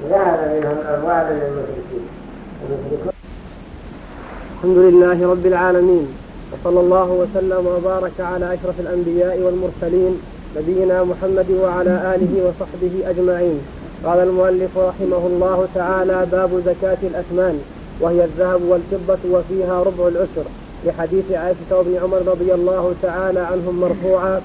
ذهب منهم أموال للمشركين. الحمد لله رب العالمين وصلى الله وسلم وبارك على أشرف الأنبياء والمرسلين نبينا محمد وعلى آله وصحبه أجمعين. قال المؤلف رحمه الله تعالى باب زكاة الأثمان وهي الذهب والفضة وفيها ربع العشر. لحديث عائشة وابن عمر رضي الله تعالى عنهم مرفوعا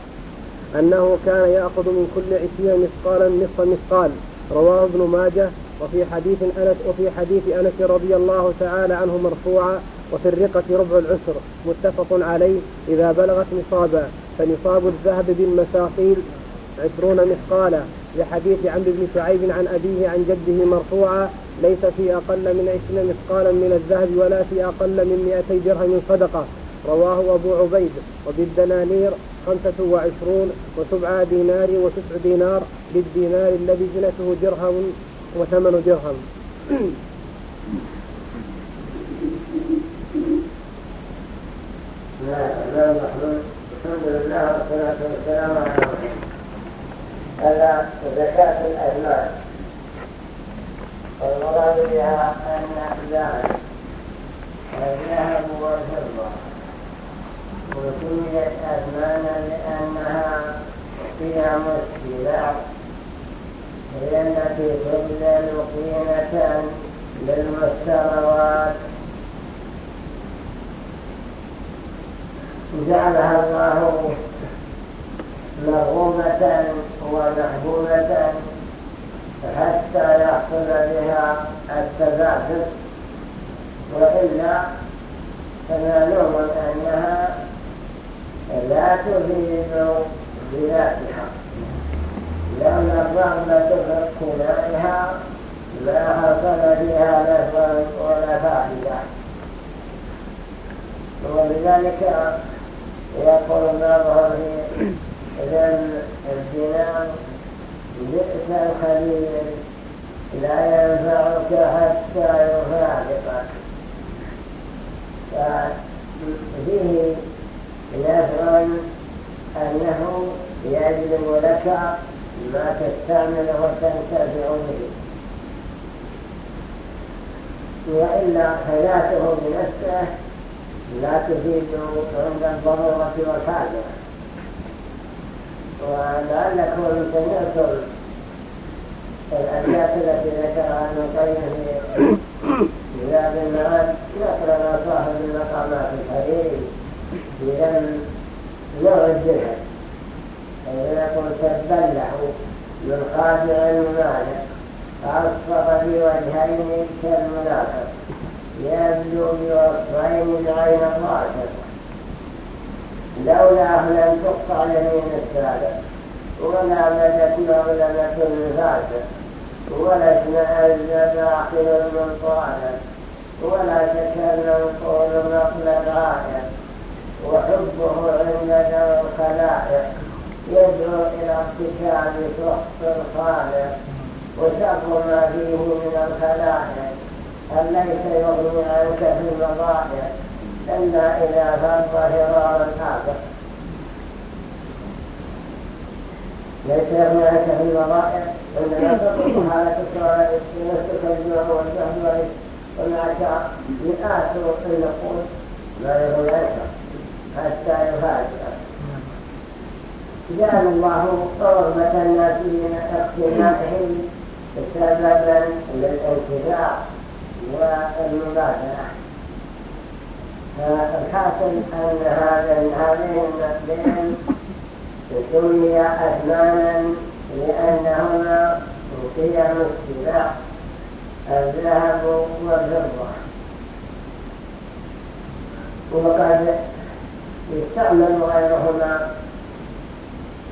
أنه كان يأخذ من كل عشرين مثقالا نصف مثقال. رواه ابن ماجه وفي حديث أنس وفي حديث أنس رضي الله تعالى عنه مرفوعا وفي الرقة ربع العشر متفق عليه. إذا بلغت نصابا فنصاب الذهب بالمساقيل عشرون مثقالا. لحديث عمرو بن شعيب عن أبيه عن جده مرفوعا ليس في أقل من عشرين مثقالا من الذهب ولا في أقل من مئتي درهم صدقة. رواه أبو عبيد. وبالدنانير خمسة وعشرون وسبعة دينار وتسع دينار. بالدينار الذي زنته درهم وثمن درهم. الحمد لله والصلاة والسلام على هذا زكاة الأزمان والمراد بها أن الذهب والفضة وسميت أثمانا لأنها قيم السلاح هي التي تبذل قيمة للمستروات جعلها الله مرغوبة ومحبوبة حتى يحصل بها التبادل وإلا فمعلوم أنها لا تفيد بذاتها. لأن الرغبة في اقتنائها ما حصل فيها نفع ولا فائدة ولذلك يقول بعضهم ذم الدينار بئس الخليل لا ينفعك حتى يفارقك ففيه نفع أنه يجلب لك ما تستعمله وتنتفع به وإلا حياته بنفسه لا تفيد عند الضرورة والحاجة ولعلكم سمعتم الأبيات التي ذكرها ابن القيم في باب المعاد نقل صاحب المقامات الحريري بذم نوع الدرهم يقول تبلع من خادع المانع أصفق في وجهين كالمنافق. يبدو بوصفين العين الراشد لولا لم تقطع يمين السابق ولا بدت مظلمة الفاسق ولا اشمأز باطل المنطالب ولا تكلم طول نقل الغاية وحبه عند ذوي الخلائق يدعو إلى ارتكاب سخط الخالق وشر ما فيه من الخلائق. ليس يغني عنك في المضائق إلا إذا فر فرار الحاضر ليس يغني عنك في المضائق عندما تطلق حالة السؤال. نفسك الجوع والجهل. ومعك مئات النقود لا يغني عنك حتى يفاجئك جعل الله رغبة الناس من اقتنائهم سببا للانتفاع والمبادرة فالحاصل أن هذا هذه النقدين سمي أثمانا لأنهما قيم السلاح الذهب والفضة وقد يستعمل غيرهما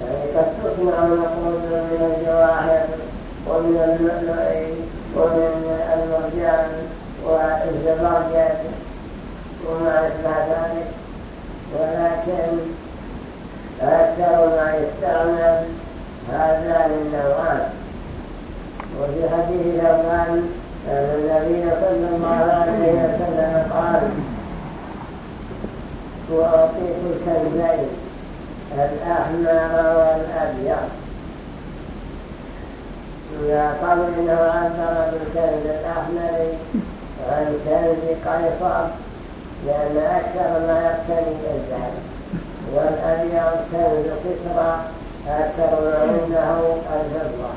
يعني قد تصنع نقود من الجواهر ومن اللؤلؤ ومن المرجان والزبرجد وما أشبه ذلك. ولكن أكثر ما يستعمل هذان النوعان. وفي حديث ثوبان النبي صلى الله عليه وسلم قال وأعطيت الكنزين الأحمر والأبيض. قالوا إنه عبر بالكنز الأحمر والكنز قيصر لأن أكثر ما يقتني الذهب والأبيض كنز كسرى أكثر ما عنده الفضة.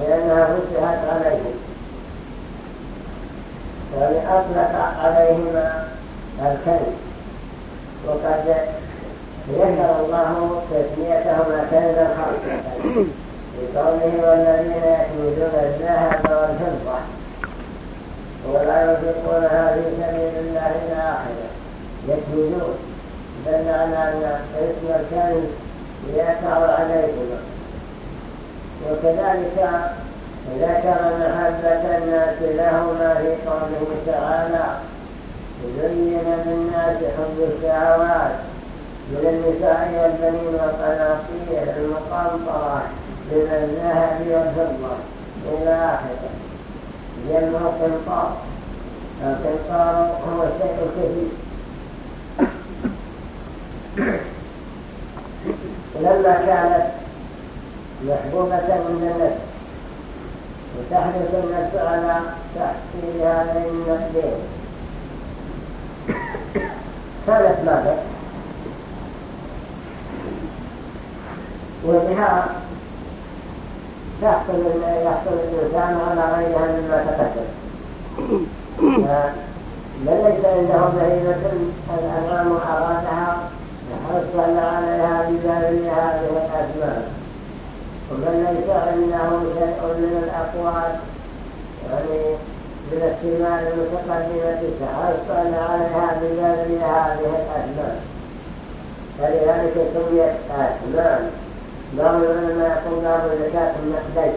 لأنها فتحت عليهم ولأطلق عليهما الكنز وقد ذكر الله تسميتهما كنزا خاصة بقوله والذين يكنزون الذهب والفضة ولا ينفقونها في سبيل الله الآخرة يكنزون دل على أن اسم الكنز يقع عليكما وكذلك ذكر محبة الناس لهما في قوله تعالى زين للناس حب الشهوات من النساء والبنين والقناطير المقنطرة من الذهب والفضة. إلى آخره. جمع قنطار القنطار هو الشيء الكثير. لما كانت محبوبة من النفس وتحرص النفس على تحصيل هذين النقدين كانت ماذا؟ وبها يحصل يحصل الإنسان على غيرها مما تقدم. بل ليس عنده بهيمة الأنعام أرادها حصل عليها بذلك هذه الأسباب. ومن ليس عنده شيء من الأقوال يعني من الثمار المتقدمة تحصل عليها بذلك هذه الأسباب. فلذلك سميت أسباب. بعض العلماء يقول باب زكاة النقدين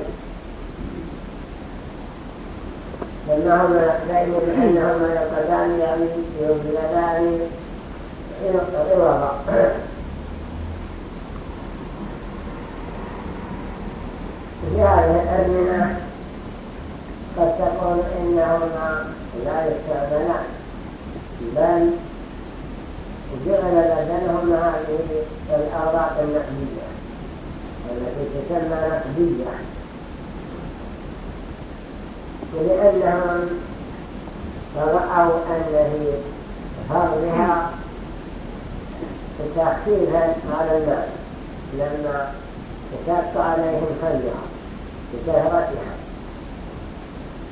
سماهما نقدين لأنهما يقدان يعني يبلدان عوضا في هذه الأزمنة قد تقول إنهما لا يستعملان بل جعل بدنهما هذه الأوراق النقدية التي تسمى نقدية ولأنهم رأوا أن في فرضها تخفيفا على الناس لما تشق عليهم خلها بكثرتها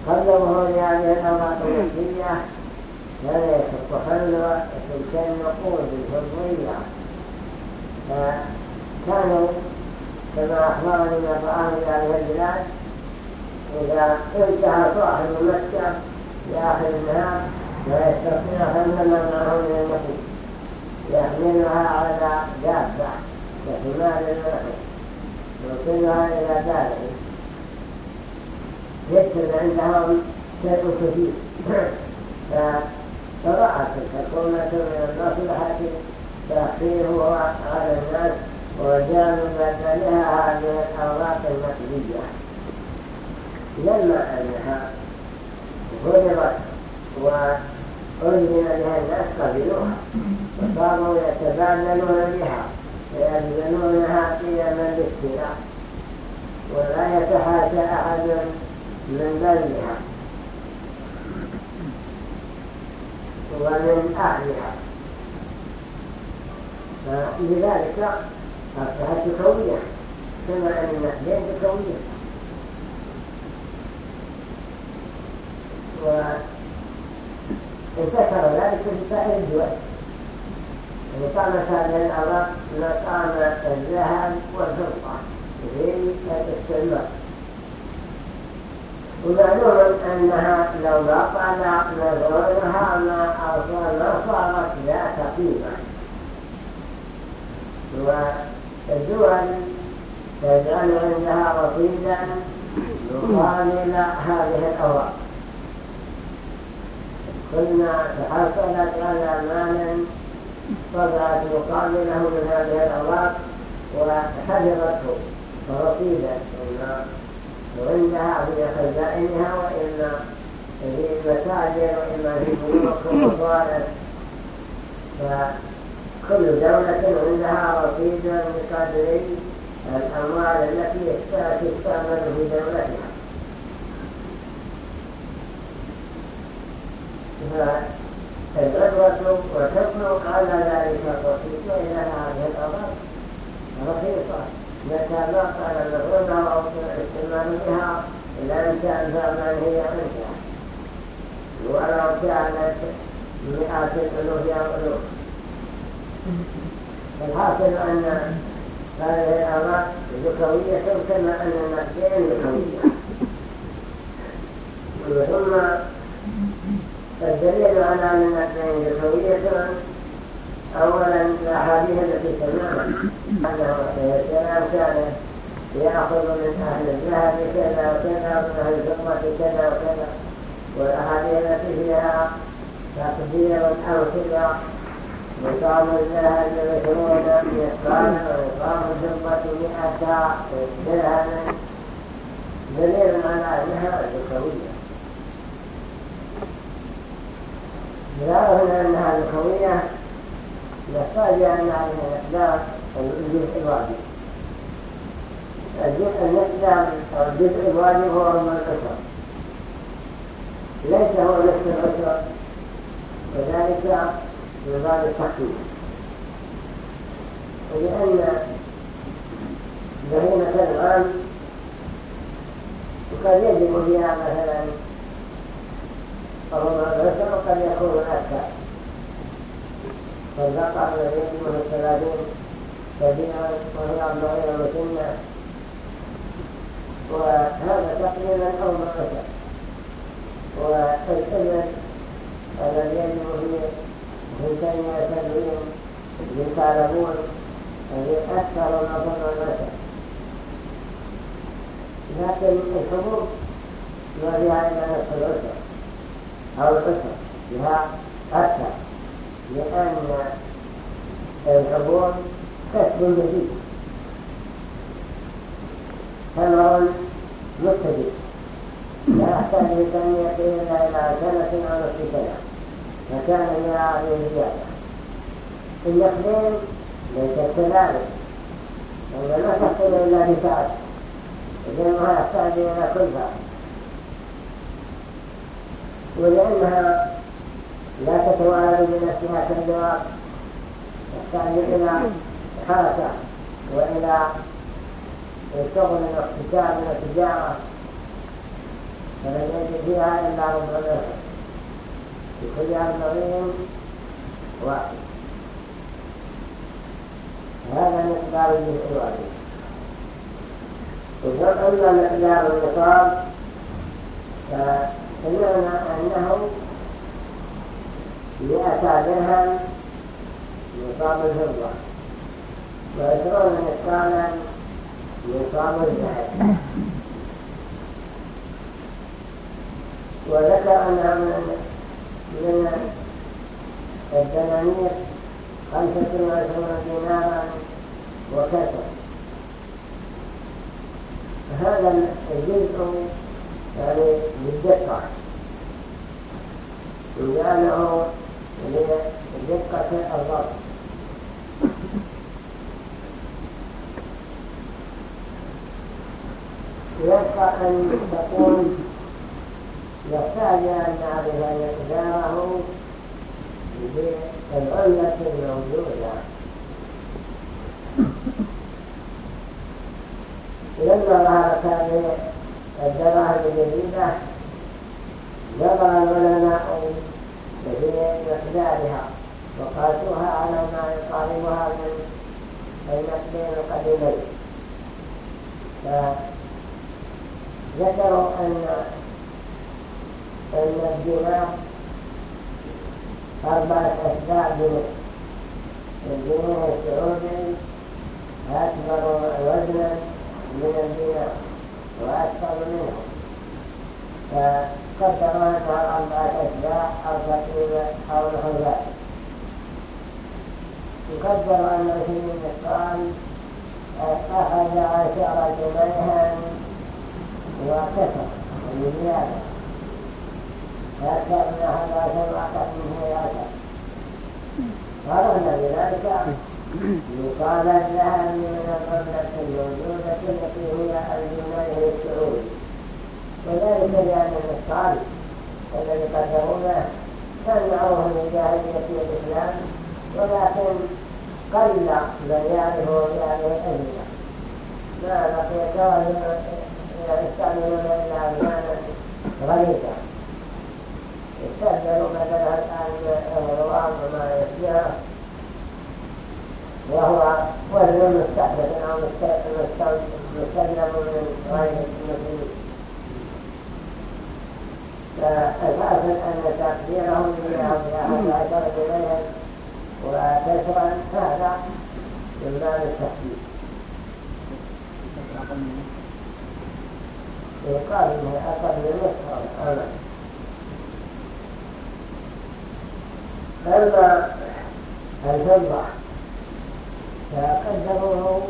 قدمه لهذه الأوراق النقدية كان يشق خلوة تلك النقود الفضية فكانوا كما أخبرني في هذه البلاد إذا انتهى صاحب مكة لآخر النهار لا يستطيع حملا معه من المحيط يحملها على دابة كحمال الواحد يوصلها إلى داره يكتب عندهم شيء كثير. فرأت تكون من المصلحة تأخيرها على الناس. وجعلوا بدلها هذه الأوراق النقدية لما أنها فرضت وأذن بها الناس قبلوها وصاروا يتبادلون بها ويبذلونها قيما للسلاح ولا يتحاشى أحد من بلها ومن أهلها. فلذلك أصبحت كونية كما أن النحلين كونية وانتشر ذلك في سائر الدول وقامت هذه الأرض مقام الذهب والفضة. في الإستعمار. ومعلوم أنها لو بطل مزعولها ما صارت ذات قيمة الدول تجعل عندها رصيدا مقابل هذه الأوراق. كنا تحصلت على مال طبعت مقابله من هذه الأوراق وحجرته رصيدا إما عندها في خزائنها وإما في المتاجر وإما في بنوك ومصارف كل دولة عندها رصيد بقدر الأموال التي تستعمل في دولتها. فالعبرة وتكون على ذلك الرخيص إلى هذه الأمر. رخيصة متى ما قال العبرة أو الاستعمال بها أن تنفع من هي عنها ولو كانت مئات الألوف يا ألوف الحاصل أن هذه الآراء ذكوية كما أن النقدين ذكوية ثم الدليل على أن النقدين ذكوية أولا الأحاديث التي سمعنا أنه عليه السلام كان يأخذ من أهل الذهب كذا وكذا ومن أهل الفضة كذا وكذا. والأحاديث التي فيها تقدير أو كذا. نصاب الذهب عشرون مثقالا ونصاب الفضة مئة درهم. دليل على أنها ذكوية لا هنا أنها ذكوية نحتاج أن نعرف مقدار الجزء الواجب. الجزء المقدار أو الجزء الواجب هو ربع الأسر ليس هو نفس الأسر وذلك من باب التحقيق ولأن بهيمة الغام وقد يجب فيها مثلا ربع الأسر وقد يكون أكثر. فالبقر الذي يجب الثلاثين كبيرا وهي أربعين مسنة وهذا تقريبا أربع أسر والإبل الذي يجب فيه وسبعين بالكعلبون الذي أكثر ما المسر لكن الحبوب ما فيها إلا نصف الأسر أو الأسر بها أكثر لأن الحبوب كسب جديد ثمر مستجد لا يحتاج لتنمية إلا إلى سنة أو نصف سنة فكان من هذه الزيادة النخلين ليست كذلك. لأن ما تحصل إلا بسعة. لأنها يحتاج إلى كلفة ولأنها لا تتوالد بنفسها كالدواب. تحتاج إلى حركة وإلى شغل واقتساب وتجارة. فلن يجد فيها إلا ربع الأسر كل أربعين واحد. هذا مقدار الجزء الواحد وأما مقدار النصاب فإننا أنه مئة درهم نصاب الفضة. وعشرون مثقالا نصاب الذهب. وذكر أنها من الدنانير خمسة وعشرون دينارا وكسر هذا الجزء يعني بالدقة لأنه لدقة الضبط يبقى أن تقول يحتاج أن نعرف مقداره بالعلة الموجودة لما ظهرت هذه الدراهم الجديدة نظر العلماء في مقدارها وقاسوها على ما يقاربها من النقدين القديمين فذكروا أن أن الدماء أربعة بنصف الجنيه السعودي أكبر وزنا من الدماء وأكثر منه قدر أنها أربعة أشباع أو تقريبا أو نحو ذلك يقدر أن عشرين مثقال أحد عشر جنيها وكسر بزيادة فكان أحد عشر وأقل منه يأكل قالوا بذلك يقال الذهب من القبلة الموجودة التي هي الجنيه السعودي وذلك لأن المثقال الذي كان معروف من الجاهلية والإسلام ولكن قل يعرفه بهذه الأزمة ما بقي كواهب يستعملون إلا أبنانا غريبة استبدلوا مثلا الآن الرواب وما يشبهه وهو وزن مستحدث أو مستلم من غير المسلمين فالحاصل أن تقديرهم في أحد عشرة ليلا وكسرا هذا من باب التحديد يقال انه أقل من نصف اما الفضه فقدروه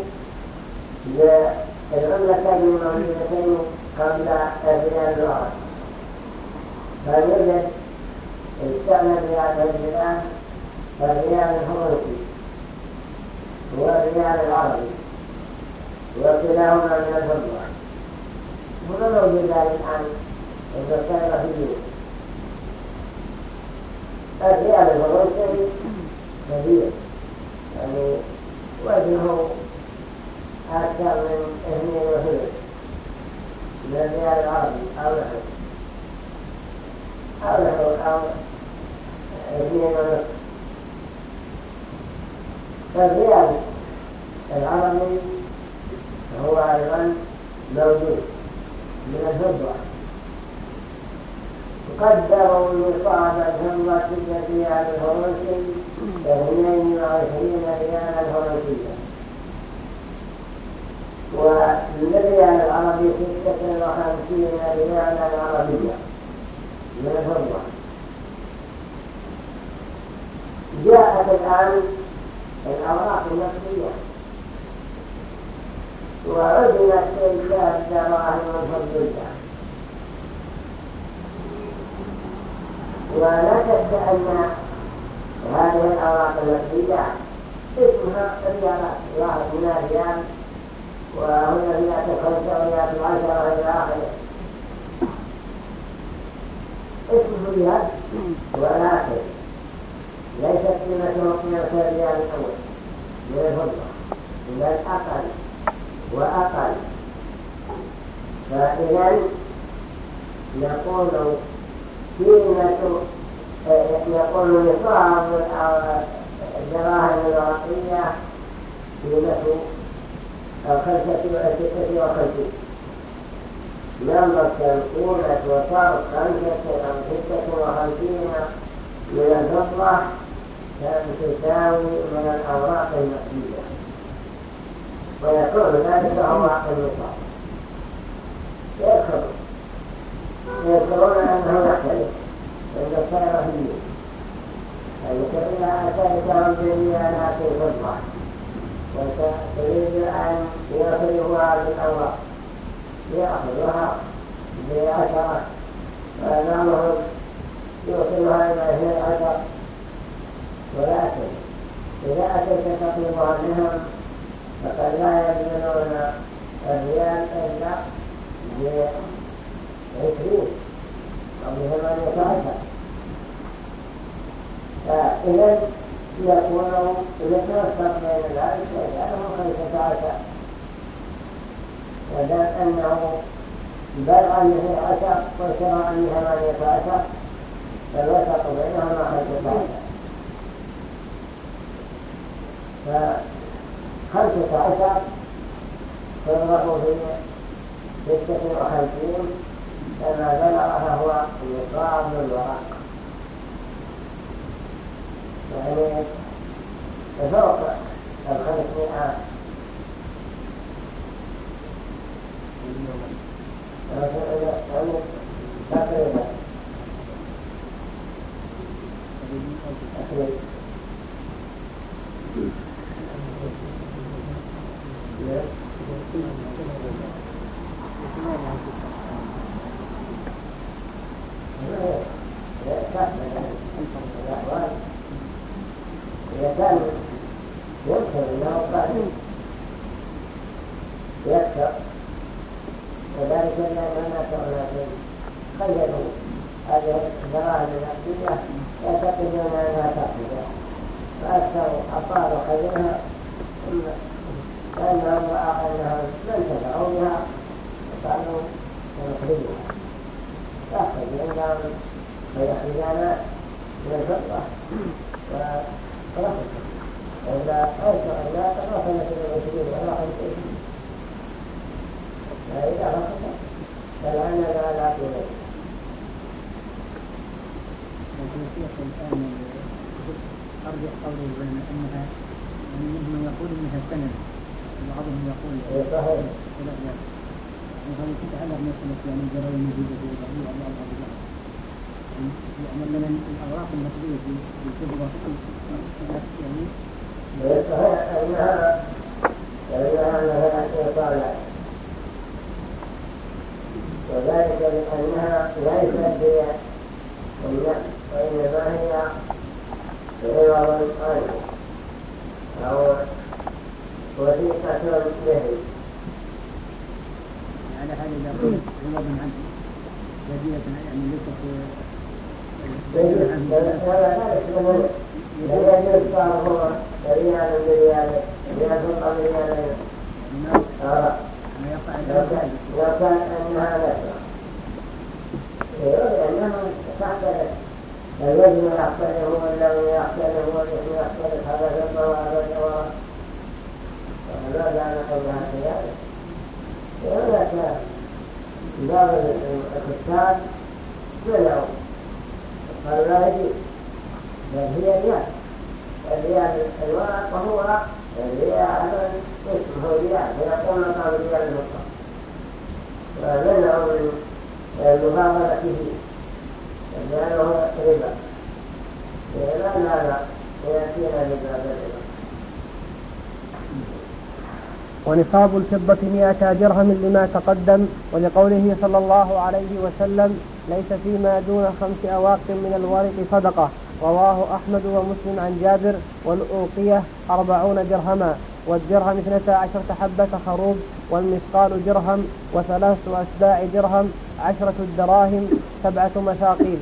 للعملتين الموجودتين قبل الريال العرب فيوجد استعمل بهذه البلاد الريال الفرنسي والريال العربي وكلاهما من الفضة هنا موجود ذلك عن الدكتور في الدين الريال الفرنسي كبير يعني وزنه أكثر من اثنين وثلث من الريال العربي أو نحو أو نحو أو اثنين ونصف العربي هو أيضا موجود من الفضة قدروا نصاب الفضة الريال الفرنسي اثنين وعشرين ريالا فرنسيا والريال العربي ستة وخمسين ريالا عربية. من الفضة جاءت الآن الأوراق النقدية وعدلت تلك الدراهم الفضلية ولا شك أن هذه الأوراق النقدية اسمها ريالات واحد من الريال وهنا ريال الخمسة وريال العشرة وإلى آخره اسمه ريال ولكن ليست قيمته قيمة الريال الأول من الفضة بل أقل وأقل. فإذا نقول قيمة يقول نصاب الدراهم الورقية قيمة خمسة وستة وخمسين ننظر قيمة وصار خمسة أو ستة وخمسين من الفضة تساوي من الأوراق النقدية ويكون ذلك أوراق النصاب يذكر يذكرون أنه يختلف عند الصيرفيين فإذا أتيتهم بريالات الفضة وتريد أن يصرفها بالأوراق يأخذها بعشرة. وبعضهم يوصلها إلى اثني عشر ولكن إذا أتيت تطلبها منهم فقد لا يبذلون الريال إلا بعشرين أو بثمانية عشر فإذا يكون يتوسط بين ذلك يجعله خمسة عشر. ودام أنه بلغ من عشر وشراء من ثمانية عشر فالوسط بينهما خمسة عشر. فخمسة عشر تضرب في كما بلغ فهو نصاب الورق يعني فوق الخمسمائة تقريبا تقريبا إذا كان يذكر أنه قادم يكثر وذلك لأن الناس أناس خيروا هذه الدراهم النقدية يريدون ونصاب الفضة مئة درهم لما تقدم ولقوله صلى الله عليه وسلم ليس فيما دون خمس أواق من الورق صدقة. رواه أحمد ومسلم عن جابر والأوقية أربعون درهما والدرهم اثنتا عشرة حبة خروب والمثقال درهم وثلاثة أسباع درهم عشرة الدراهم سبعة مثاقيل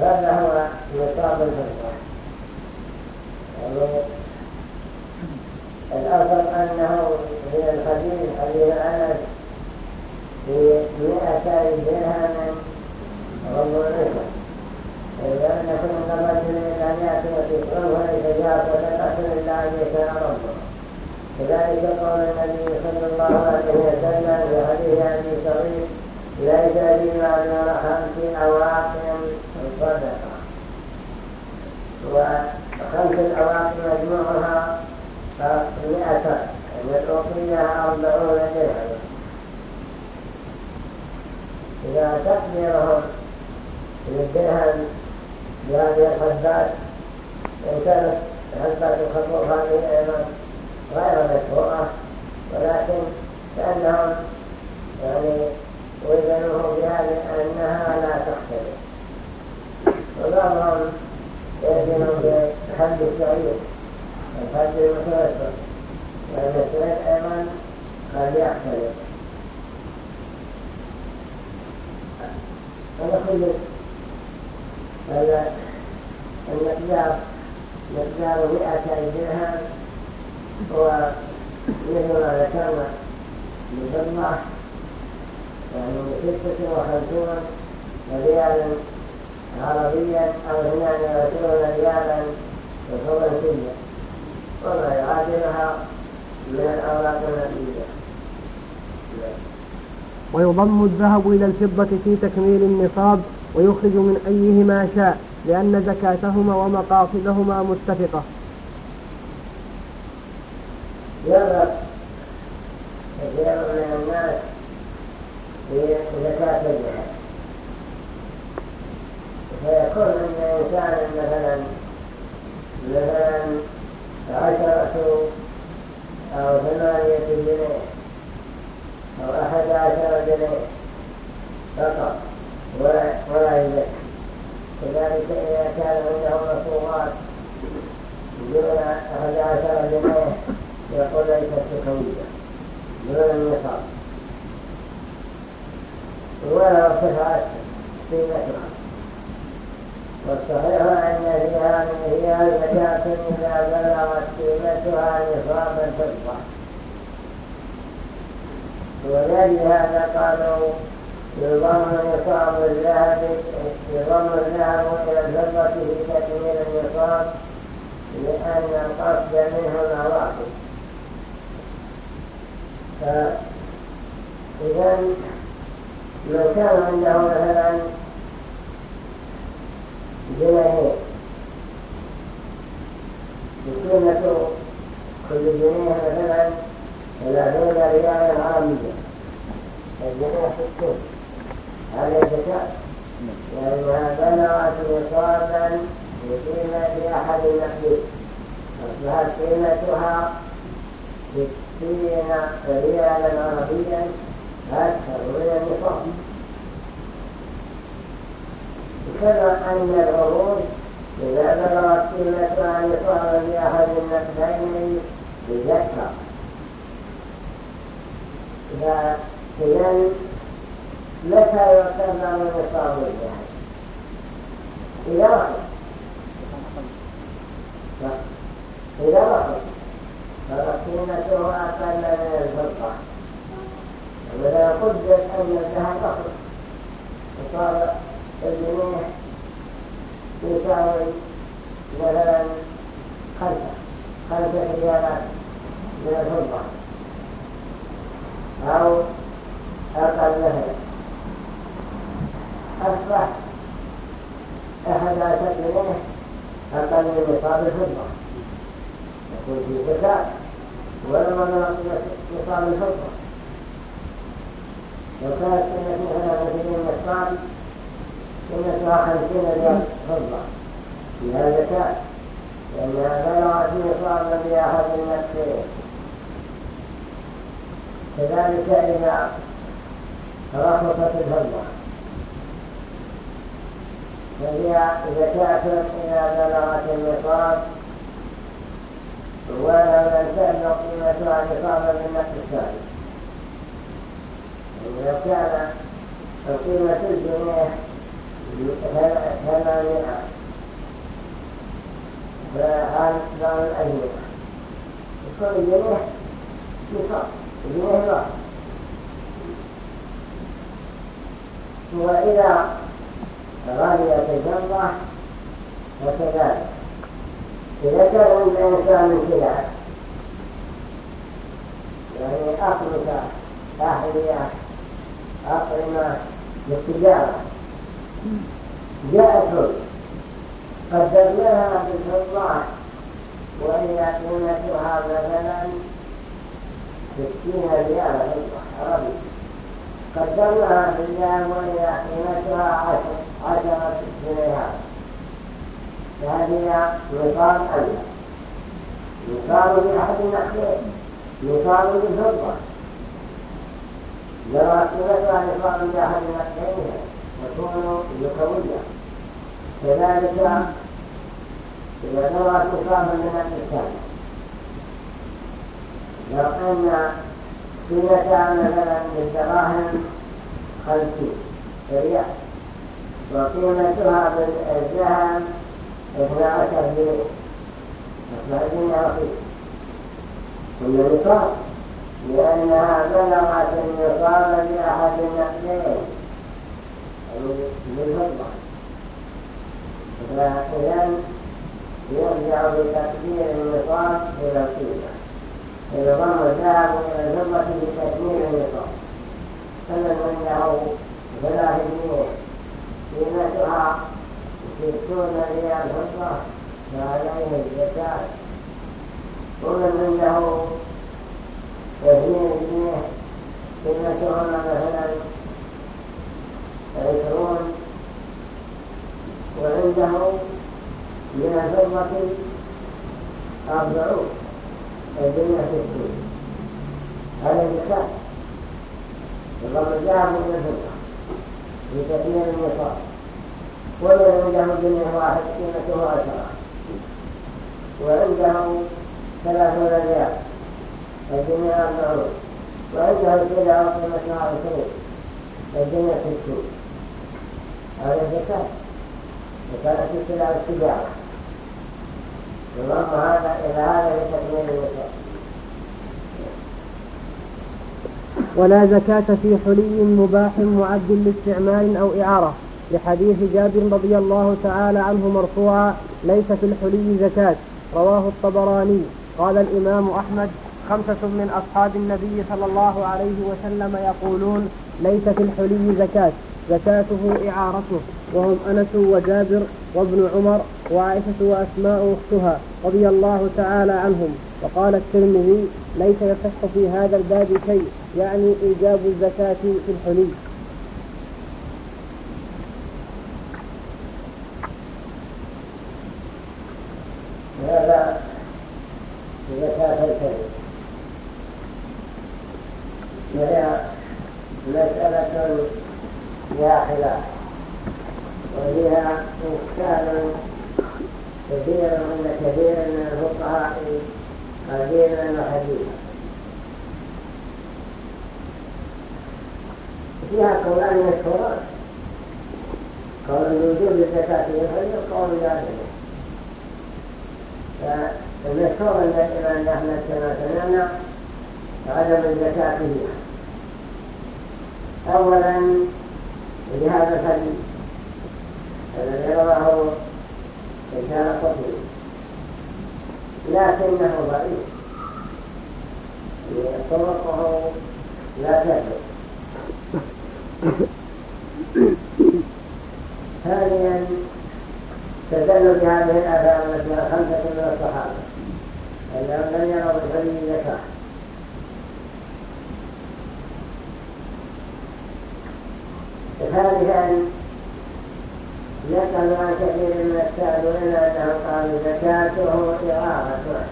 هذا هو نصاب الفضة يعني الأفضل أنه من الحديث حديث أنس في مئتي درهم وضعفه لأن كل رجل أن يأتي وتسعون وليس جاءت وتقتل إلا أن يشاء ربه كذلك قول النبي صلى الله عليه وسلم في حديث أبي سعيد ليس معنى خمس أواق صدقة وخمس الأواق مجموعها مئة الأوقية أربعون درهما إذا تقديرهم للدرهم بهذه الحبات إن كانت حبات الخطوط هذه أيضا غير مشهورة ولكن كأنهم يعني وزنوه بهذه أنها لا تختلف. وبعضهم يزنوا بحد الشعير الحد المتوسط والمسند أيضا قد يختلف. ونخرج المقدار مقدار مئة درهم هو مثل ما ذكرنا بالفضة يعني ستة وخمسون ريالا عربيا أو اثنان وعشرون ريالا فرنسيا وما يعادلها من الأوراق النتيجة ويضم الذهب إلى الفضة في تكميل النصاب ويخرج من أيهما شاء لأن زكاتهما ومقاصدهما متفقة. يرغب كثير من الناس في زكاة الذهب فيكون أن إنسان مثلا مثلا عشرة أو ثمانية جنيه أو أحد عشر جنيه فقط ولا ولا يزكي كذلك إذا كان عنده مصروفات دون أحد عشر جنيه يقول ليست سكوية دون النصاب. ولو ارتفعت قيمتها والصحيح أن فيها فيها زكاة إذا بلغت قيمتها نصاب الفضة ولهذا قالوا يضم نصاب الذهب يضم الذهب إلى الفضة في تكميل النصاب لأن القصد منه العواقب فإذا من كان عنده مثلا جنيه قيمة كل جنيه مثلا ثلاثين ريالا عربية. الجنيه ستون هذا الزكاة لأنها بلغت نصابا بقيمة أحد النقدين أصبحت قيمتها ستين ريالا عربيا. أكثر من أن العروض إذا بلغت قيمتها نصابا بأحد النقدين يذكر فإذا متى يعتبر نصاب الذهب إذا رخص إذا رخص فقيمته أقل من الفضة ولا قدر أن الذهب رخص وصار الجنيه يساوي مثلا خمسة خمسة ريالات من الفضة أو أقل مثلا أصبح أحد عشر جنيه أقل من نصاب الفضة يكون في زكاة ولو نصاب الفضة لو كانت قيمة مثلا مثل النصاب قيمتها خمسين ريال فضة فيها زكاة لأنها بلغت نصابا بأحد النفسين كذلك إذا رخصت الفضة فهي زكاة إذا بلغت النصاب ولو لم تبلغ قيمتها نصابا بالنفس يعني لو كان قيمة الجنيه ثمانمائة فعن بعض الأجنبة كل جنيه نصاب جنيه واحد وإذا غالية الجنة وكذلك. إذا كان عند إنسان كذا يعني أقلك أحذية أطعمة للتجارة جاءت قدرناها بالفضة. وهي قيمتها مثلا ستين ريال عربي قدرناها بالله وهي قيمتها عشرة جنيهات فهذه نصاب أمن نصاب لأحد النقلين نصاب بالفضة لو قيمتها نصاب لأحد النقلين تكون ذكوية كذلك إذا نرى نصابا من الإنسان لو أن قيمتها مثلا بالدراهم خمسين ريال وقيمتها بالذهب اثنا عشر جنيه أصبح جنيه رخيص كل نصاب لأنها بلغت النصاب بأحد النقلين بالفضة فإذا يرجع بتقدير النصاب إلى القيمة. إذا ضم الذهب إلى الفضة بتكميل النصاب فمن عنده ثلاث جنيه قيمتها ستون ريال فضة فعليه الزكاة. ومن عنده اثنين جنيه قيمتهما مثلا عشرون. وعنده من الفضة أربعون. الدنيا ستون هذا الزكاة يضم الذهب من الفضة في تكميل النصاب ومن عنده جنيه واحد قيمته عشرة. وعنده ثلاثون ريال. الجنيه أربعون وعنده الكلى وقيمتها عشرين الدنيا ستون هذا زكاة وكانت السلع التجارة يضم هذا إلى هذا لتكميل النساء ولا زكاة في حلي مباح معد لاستعمال أو إعارة لحديث جابر رضي الله تعالى عنه مرفوعا ليس في الحلي زكاة رواه الطبراني. قال الإمام أحمد خمسة من أصحاب النبي صلى الله عليه وسلم يقولون ليس في الحلي زكاة زكاته إعارته. وهم أنس وجابر وابن عمر وعائشة وأسماء أختها رضي الله تعالى عنهم. وقال الترمذي ليس يصح في هذا الباب شيء يعني إيجاب الزكاة في الحلي هذا زكاة الكذب وهي فيها خلاف وفيها إشكال كثير من كثير من الفقهاء قديما وحديثا. فيها قولان مشهوران قول بوجوب الزكاة يخرج وقول لا فالمشهور عند الإمام أحمد كما سمعنا عدم الزكاة فيها. أولا لهذا الحديث الذي رواه كان قتل لكنه ضعيف. طرقه لا تثبت ثانيا تدل بهذه الآثار التي خمسة من الصحابة. أنهم لم يروا بالحلي زكاة ثالثا نقل عن كثير من التابعين انهم قالوا زكاته إغاظة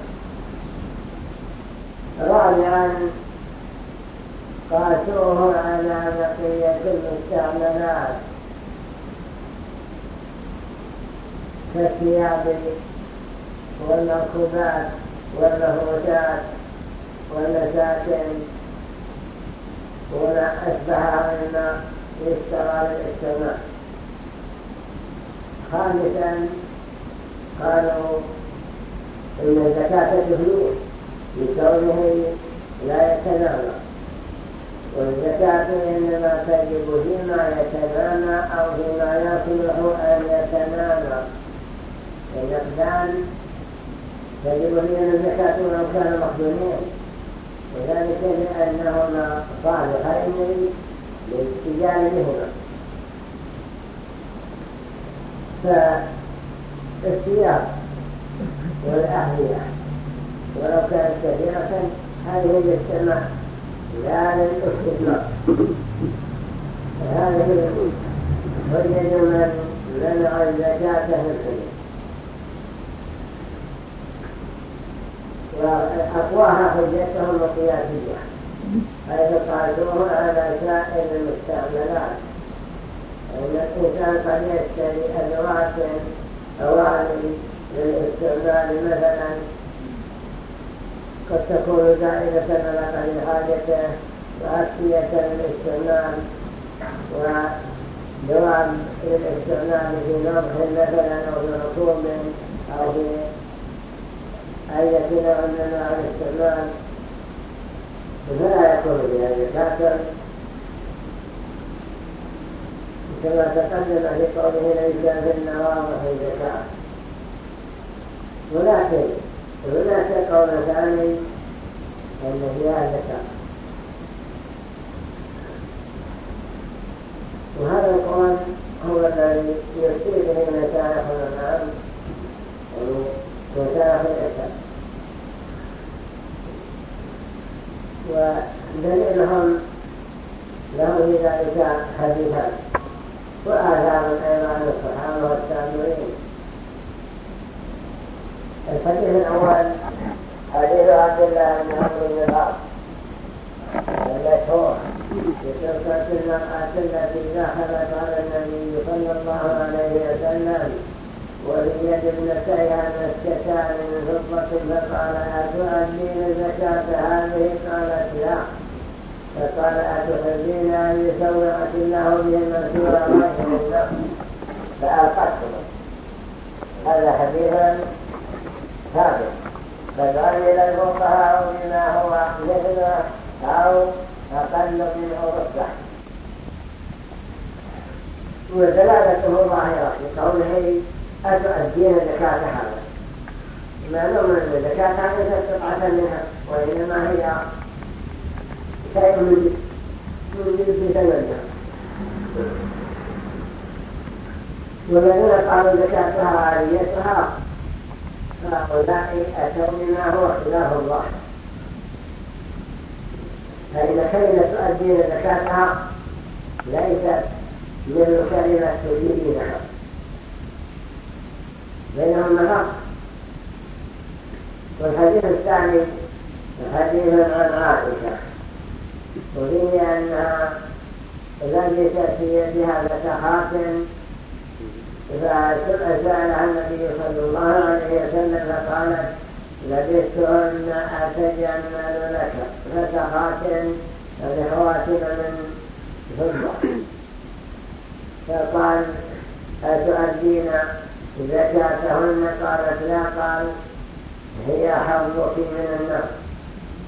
رابعا قاسوه على بقية المستعملات. كالثياب والمركوبات والمهوشات والمساكن وما أشبهها مما يشترى للاجتماع خامسا قالوا إن الزكاة تهلوه لكونه لا يتنامى والزكاة إنما تجب فيما يتنامى أو فيما يصلح أن يتنامى النقدان تجب فيهم الزكاة ولو كانوا مخدومين وذلك لأنهما صالحين للاتجاه بهما فالثياب والأهلية ولو كانت كثيرة هذه للسماء لا للاستثمار هذه حجج من منع الزكاة في الحدود وأقواها حجتهم القياسية حيث قاسوه على سائر المستعملات. أن الإنسان قد يشتري أدوات أواني للاستعمال مثلا قد تكون زائدة على قدر حاجته وأكفية للاستعمال ودوام للاستعمال في نضح مثلا أو في ركوب أو في أي نوع من أنواع الاستعمال. فلا يكون بها زكاة كما تقدم في قوله ليس في النواضح زكاة ولكن هناك قول ثاني أن فيها زكاة وهذا القول هو الذي يصير به مشايخ الأمام يعني مشايخ الإسلام ودليلهم له ذلك حديثان وآثار أيضا عن الصحابة والتابعين الحديث الأول حديث عبد الله بن عمرو بن العاص. المشهور بقصة المرأة التي دخلت على النبي صلى الله عليه وسلم. وفي يد ابنتيها مسكتان من فضة فقال أتؤدين زكاة هذه قالت لا. فقال أتحبين أن يسوقت الله بهم سوى غيرهما فألقتهم هذا حديث ثابت. قد عمل الفقهاء بما هو مثله أو أقل منه رتبة ودلالته ظاهرة في قوله أتؤدين زكاة هذا. ما نؤمن بالزكاة هذه قطعة منها وإنما هي شيء من من ثمنها. والذين قالوا زكاتها وعاليتها هؤلاء أتوا بما هو خلاف الله. فإن كلمة تؤدين زكاتها ليست من كلمة تريدينها بينهما فرق والحديث الثاني حديث عن عائشة. وفيه أنها لبست في يدها فتحات فسألها النبي صلى الله عليه وسلم فقالت لبستهن أتجمل لك فتحات بخواتم من فضة فقال أتؤدين زكاتهن قالت لا قال هي حظك من النار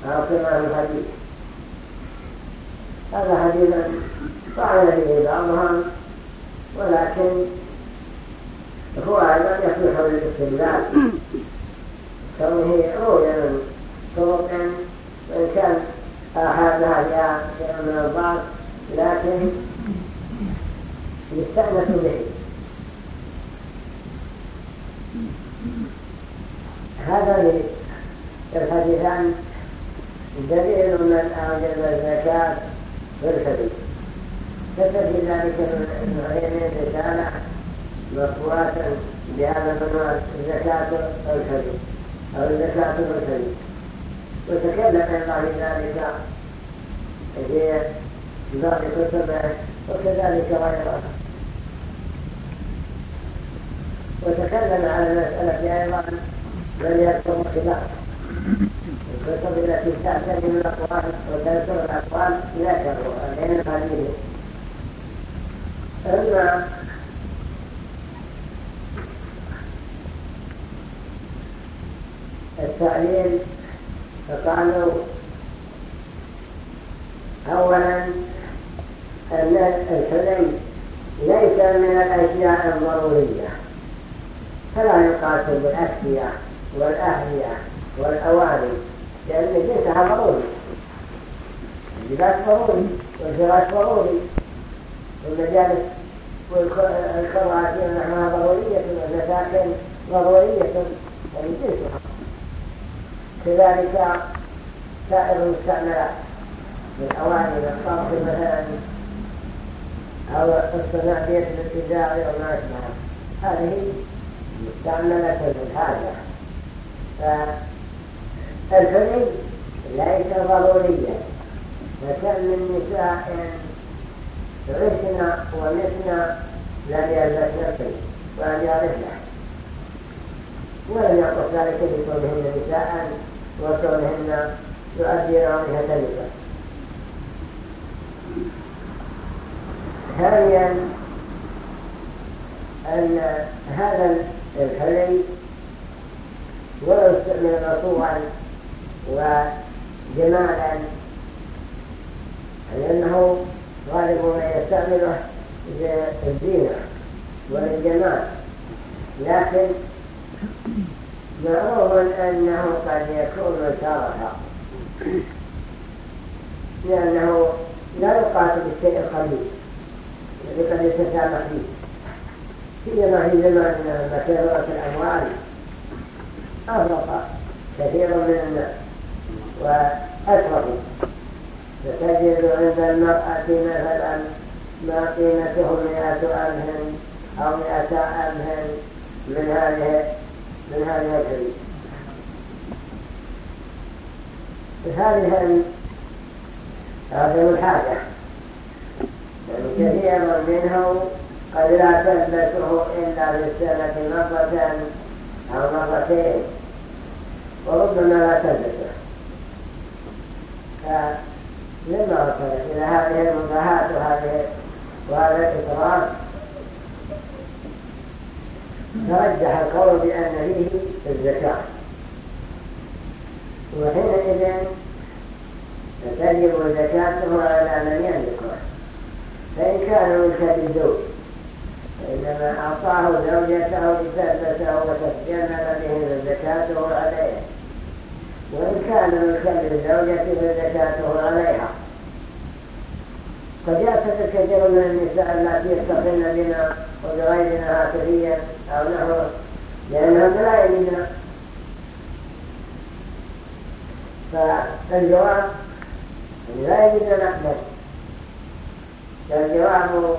أو كما الحديث. هذا حديث طعن فيه بعضهم ولكن هو أيضا يصلح للاستدلال كونه روي من طرق وإن كان أحدها جاء شيء من الضعف لكن يستأنس به. هذا الحديثان دليل من أوجب الزكاة الحديث كتب ذلك ابن عيينة رسالة مطبوعة بهذا المنوع زكاة الحديث أو الزكاة الحديث وتكلم في ذلك في بعض كتبه وكذلك غيره. وتكلم على المسألة أيضا من يذكر خلاف. الكتب التي تعتني من الأقوال وتذكر الأقوال ذكروا الحديث أما التعليل فقالوا أولا أن الحلي ليس من الأشياء الضرورية. فلا يقاتل بالأكفية والأهلية والأواني لأن جنسها ضروري اللباس ضروري والفراش ضروري والمجالس والكراسي نحوها ضرورية والمساكن ضرورية يعني جنسها كذلك سائر المستعملات من أواني الطرف مثلا أو الصناع بيت الابتداء وما أشبه هذه مستعملة للحاجة فالفري ليس ضروريا. فكم من نساء عشنا ونسنا لم يلبسن الفري ولم يعرفنا. ولم يقص ذلك بكونهن نساء وكونهن يؤدين عنها النساء. ثانيا أن هذا الحلي ولو استعمل رسوعا وجمالا لأنه غالب ما يستعمله الزينة والجمال. لكن معروف أنه قد يكون شرفا لأنه لا يقاتل بالشيء القليل الذي قد يتسامح فيه. سيما في زماننا مكثرة الأموال أفرق كثير من الناس وأسرفوا فتجد عند المرأة مثلا ما قيمته مئة ألف أو مئة ألف من هذه من هذه الحديث هذه هذه الحاجة. يعني كثير منه قد لا تلبسه إلا في السنة مرة أو مرتين وربما لا تلبسه مما وصل إلى هذه المباهات وهذه وهذا الإكرام ترجح القول بأن فيه الزكاة وحينئذ تجب زكاته على من يملكه فإن كان ملكا فإنما أعطاه زوجته لتلبسه وتتجنب به زكاته عليه. وإن كان ملكا للزوجة فزكاته عليها. قد يعتقد كثير من النساء التي يستقلن بنا وبغيرنا هاتفيا أو نحو لأنهم لا يجدن. فالجواب لا يجد نقدا فالجواب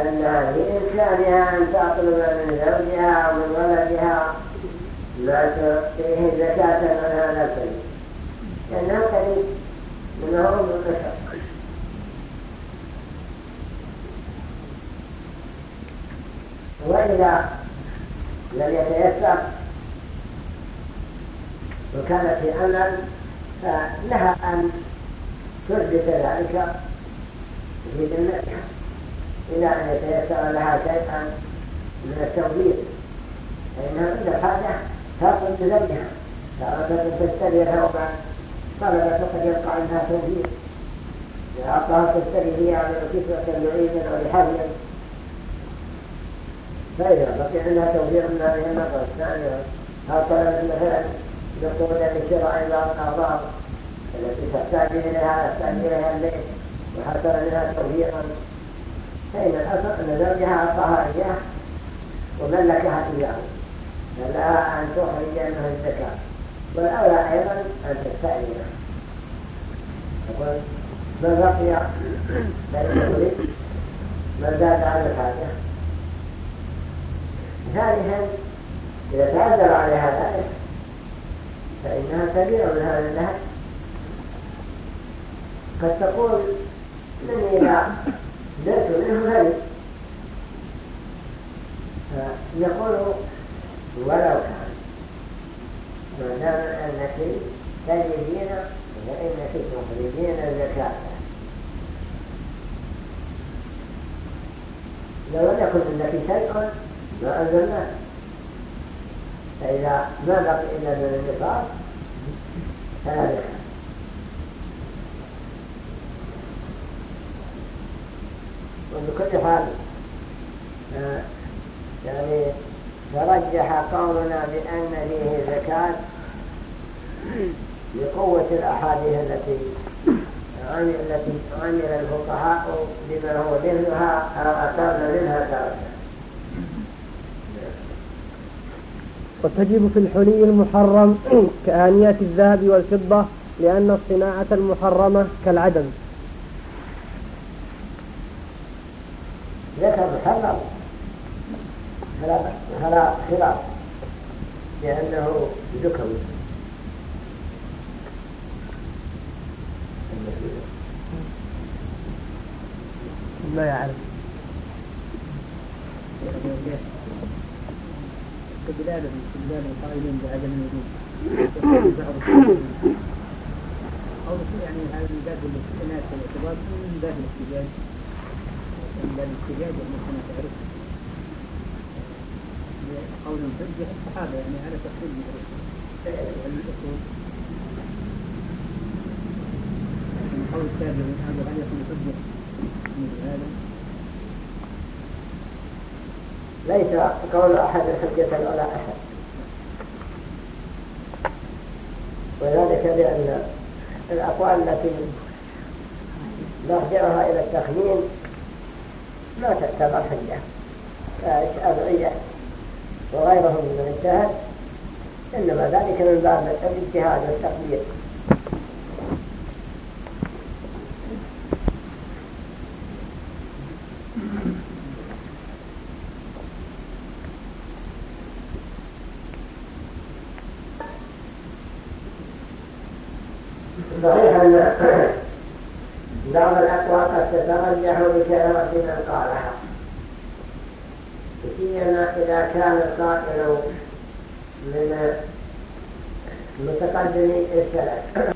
أنها بإمكانها أن تطلب من زوجها أو من ولدها ما تعطيه زكاة من هذا الكريم لأنه كريم من هروب البشر وإذا لم يتيسر وكانت في أمل فلها أن تثبت ذلك في ذمتها إلى أن يتيسر لها شيئا من التوظيف فإنها عند الحاجة تطلب بزوجها تارة تشتري ثوبا طلبت قد يبقى عندها توظيف إذا أعطاها تشتري هي على كسوة لعيد أو لحبل فإذا بقي عندها توفير من هذه النقرة الثانية أو طلبت مثلا نقودا لشراء الأعضاء التي تحتاج إليها تحتاج إليها البيت وحصل منها توفيرا فإن الأصل أن زوجها أعطاها إياه وملكها إياه. فلها أن تخرج منه الزكاة والأولى أيضا أن تستأذنه يقول من بقي فإنه يريد من زاد على الحاجة. ثانيا إذا تعذر عليها ذلك فإنها كبيرة من هذا النهج قد تقول من إذا زرت منه هذه فيقول ولو كان. ما دام أنك تجدين فإنك تخرجين الزكاة. لو لم يكن عندك شيء ما أنزلناه. فإذا ما بقي إلا من النصاب فلا ذكر وبكل حال آه، يعني ترجح قولنا بأن فيه زكاة لقوة الأحاديث التي التي عمل الفقهاء بما هو مثلها أو أقل منها ترجح وتجب في الحلي المحرم كآنية الذهب والفضة لأن الصناعة المحرمة كالعدم. محرم فلا فلا خلاف لأنه ذكر. ما يعرف. استدلال استدلال القائلين بعدم الوجود أو يعني هذا من باب الاستئناس والاعتبار من باب الاحتجاج من باب الاحتجاج يعني كما تعرف قول الحجة الصحابة يعني على تفصيل الأصول لكن قول التابعين هذا هل يكون حجة مثل هذا. ليس قول أحد حجة ولا أحد. وذلك لأن الأقوال التي نرجعها إلى التخمين ما تعتبر حجة كالشافعية وغيرهم من اجتهد إنما ذلك من باب الإجتهاد والتقدير صحيح أن بعض الأقوال قد تترجح بكلمة من قالها سيما إذا كان القائل من متقدمي السلف.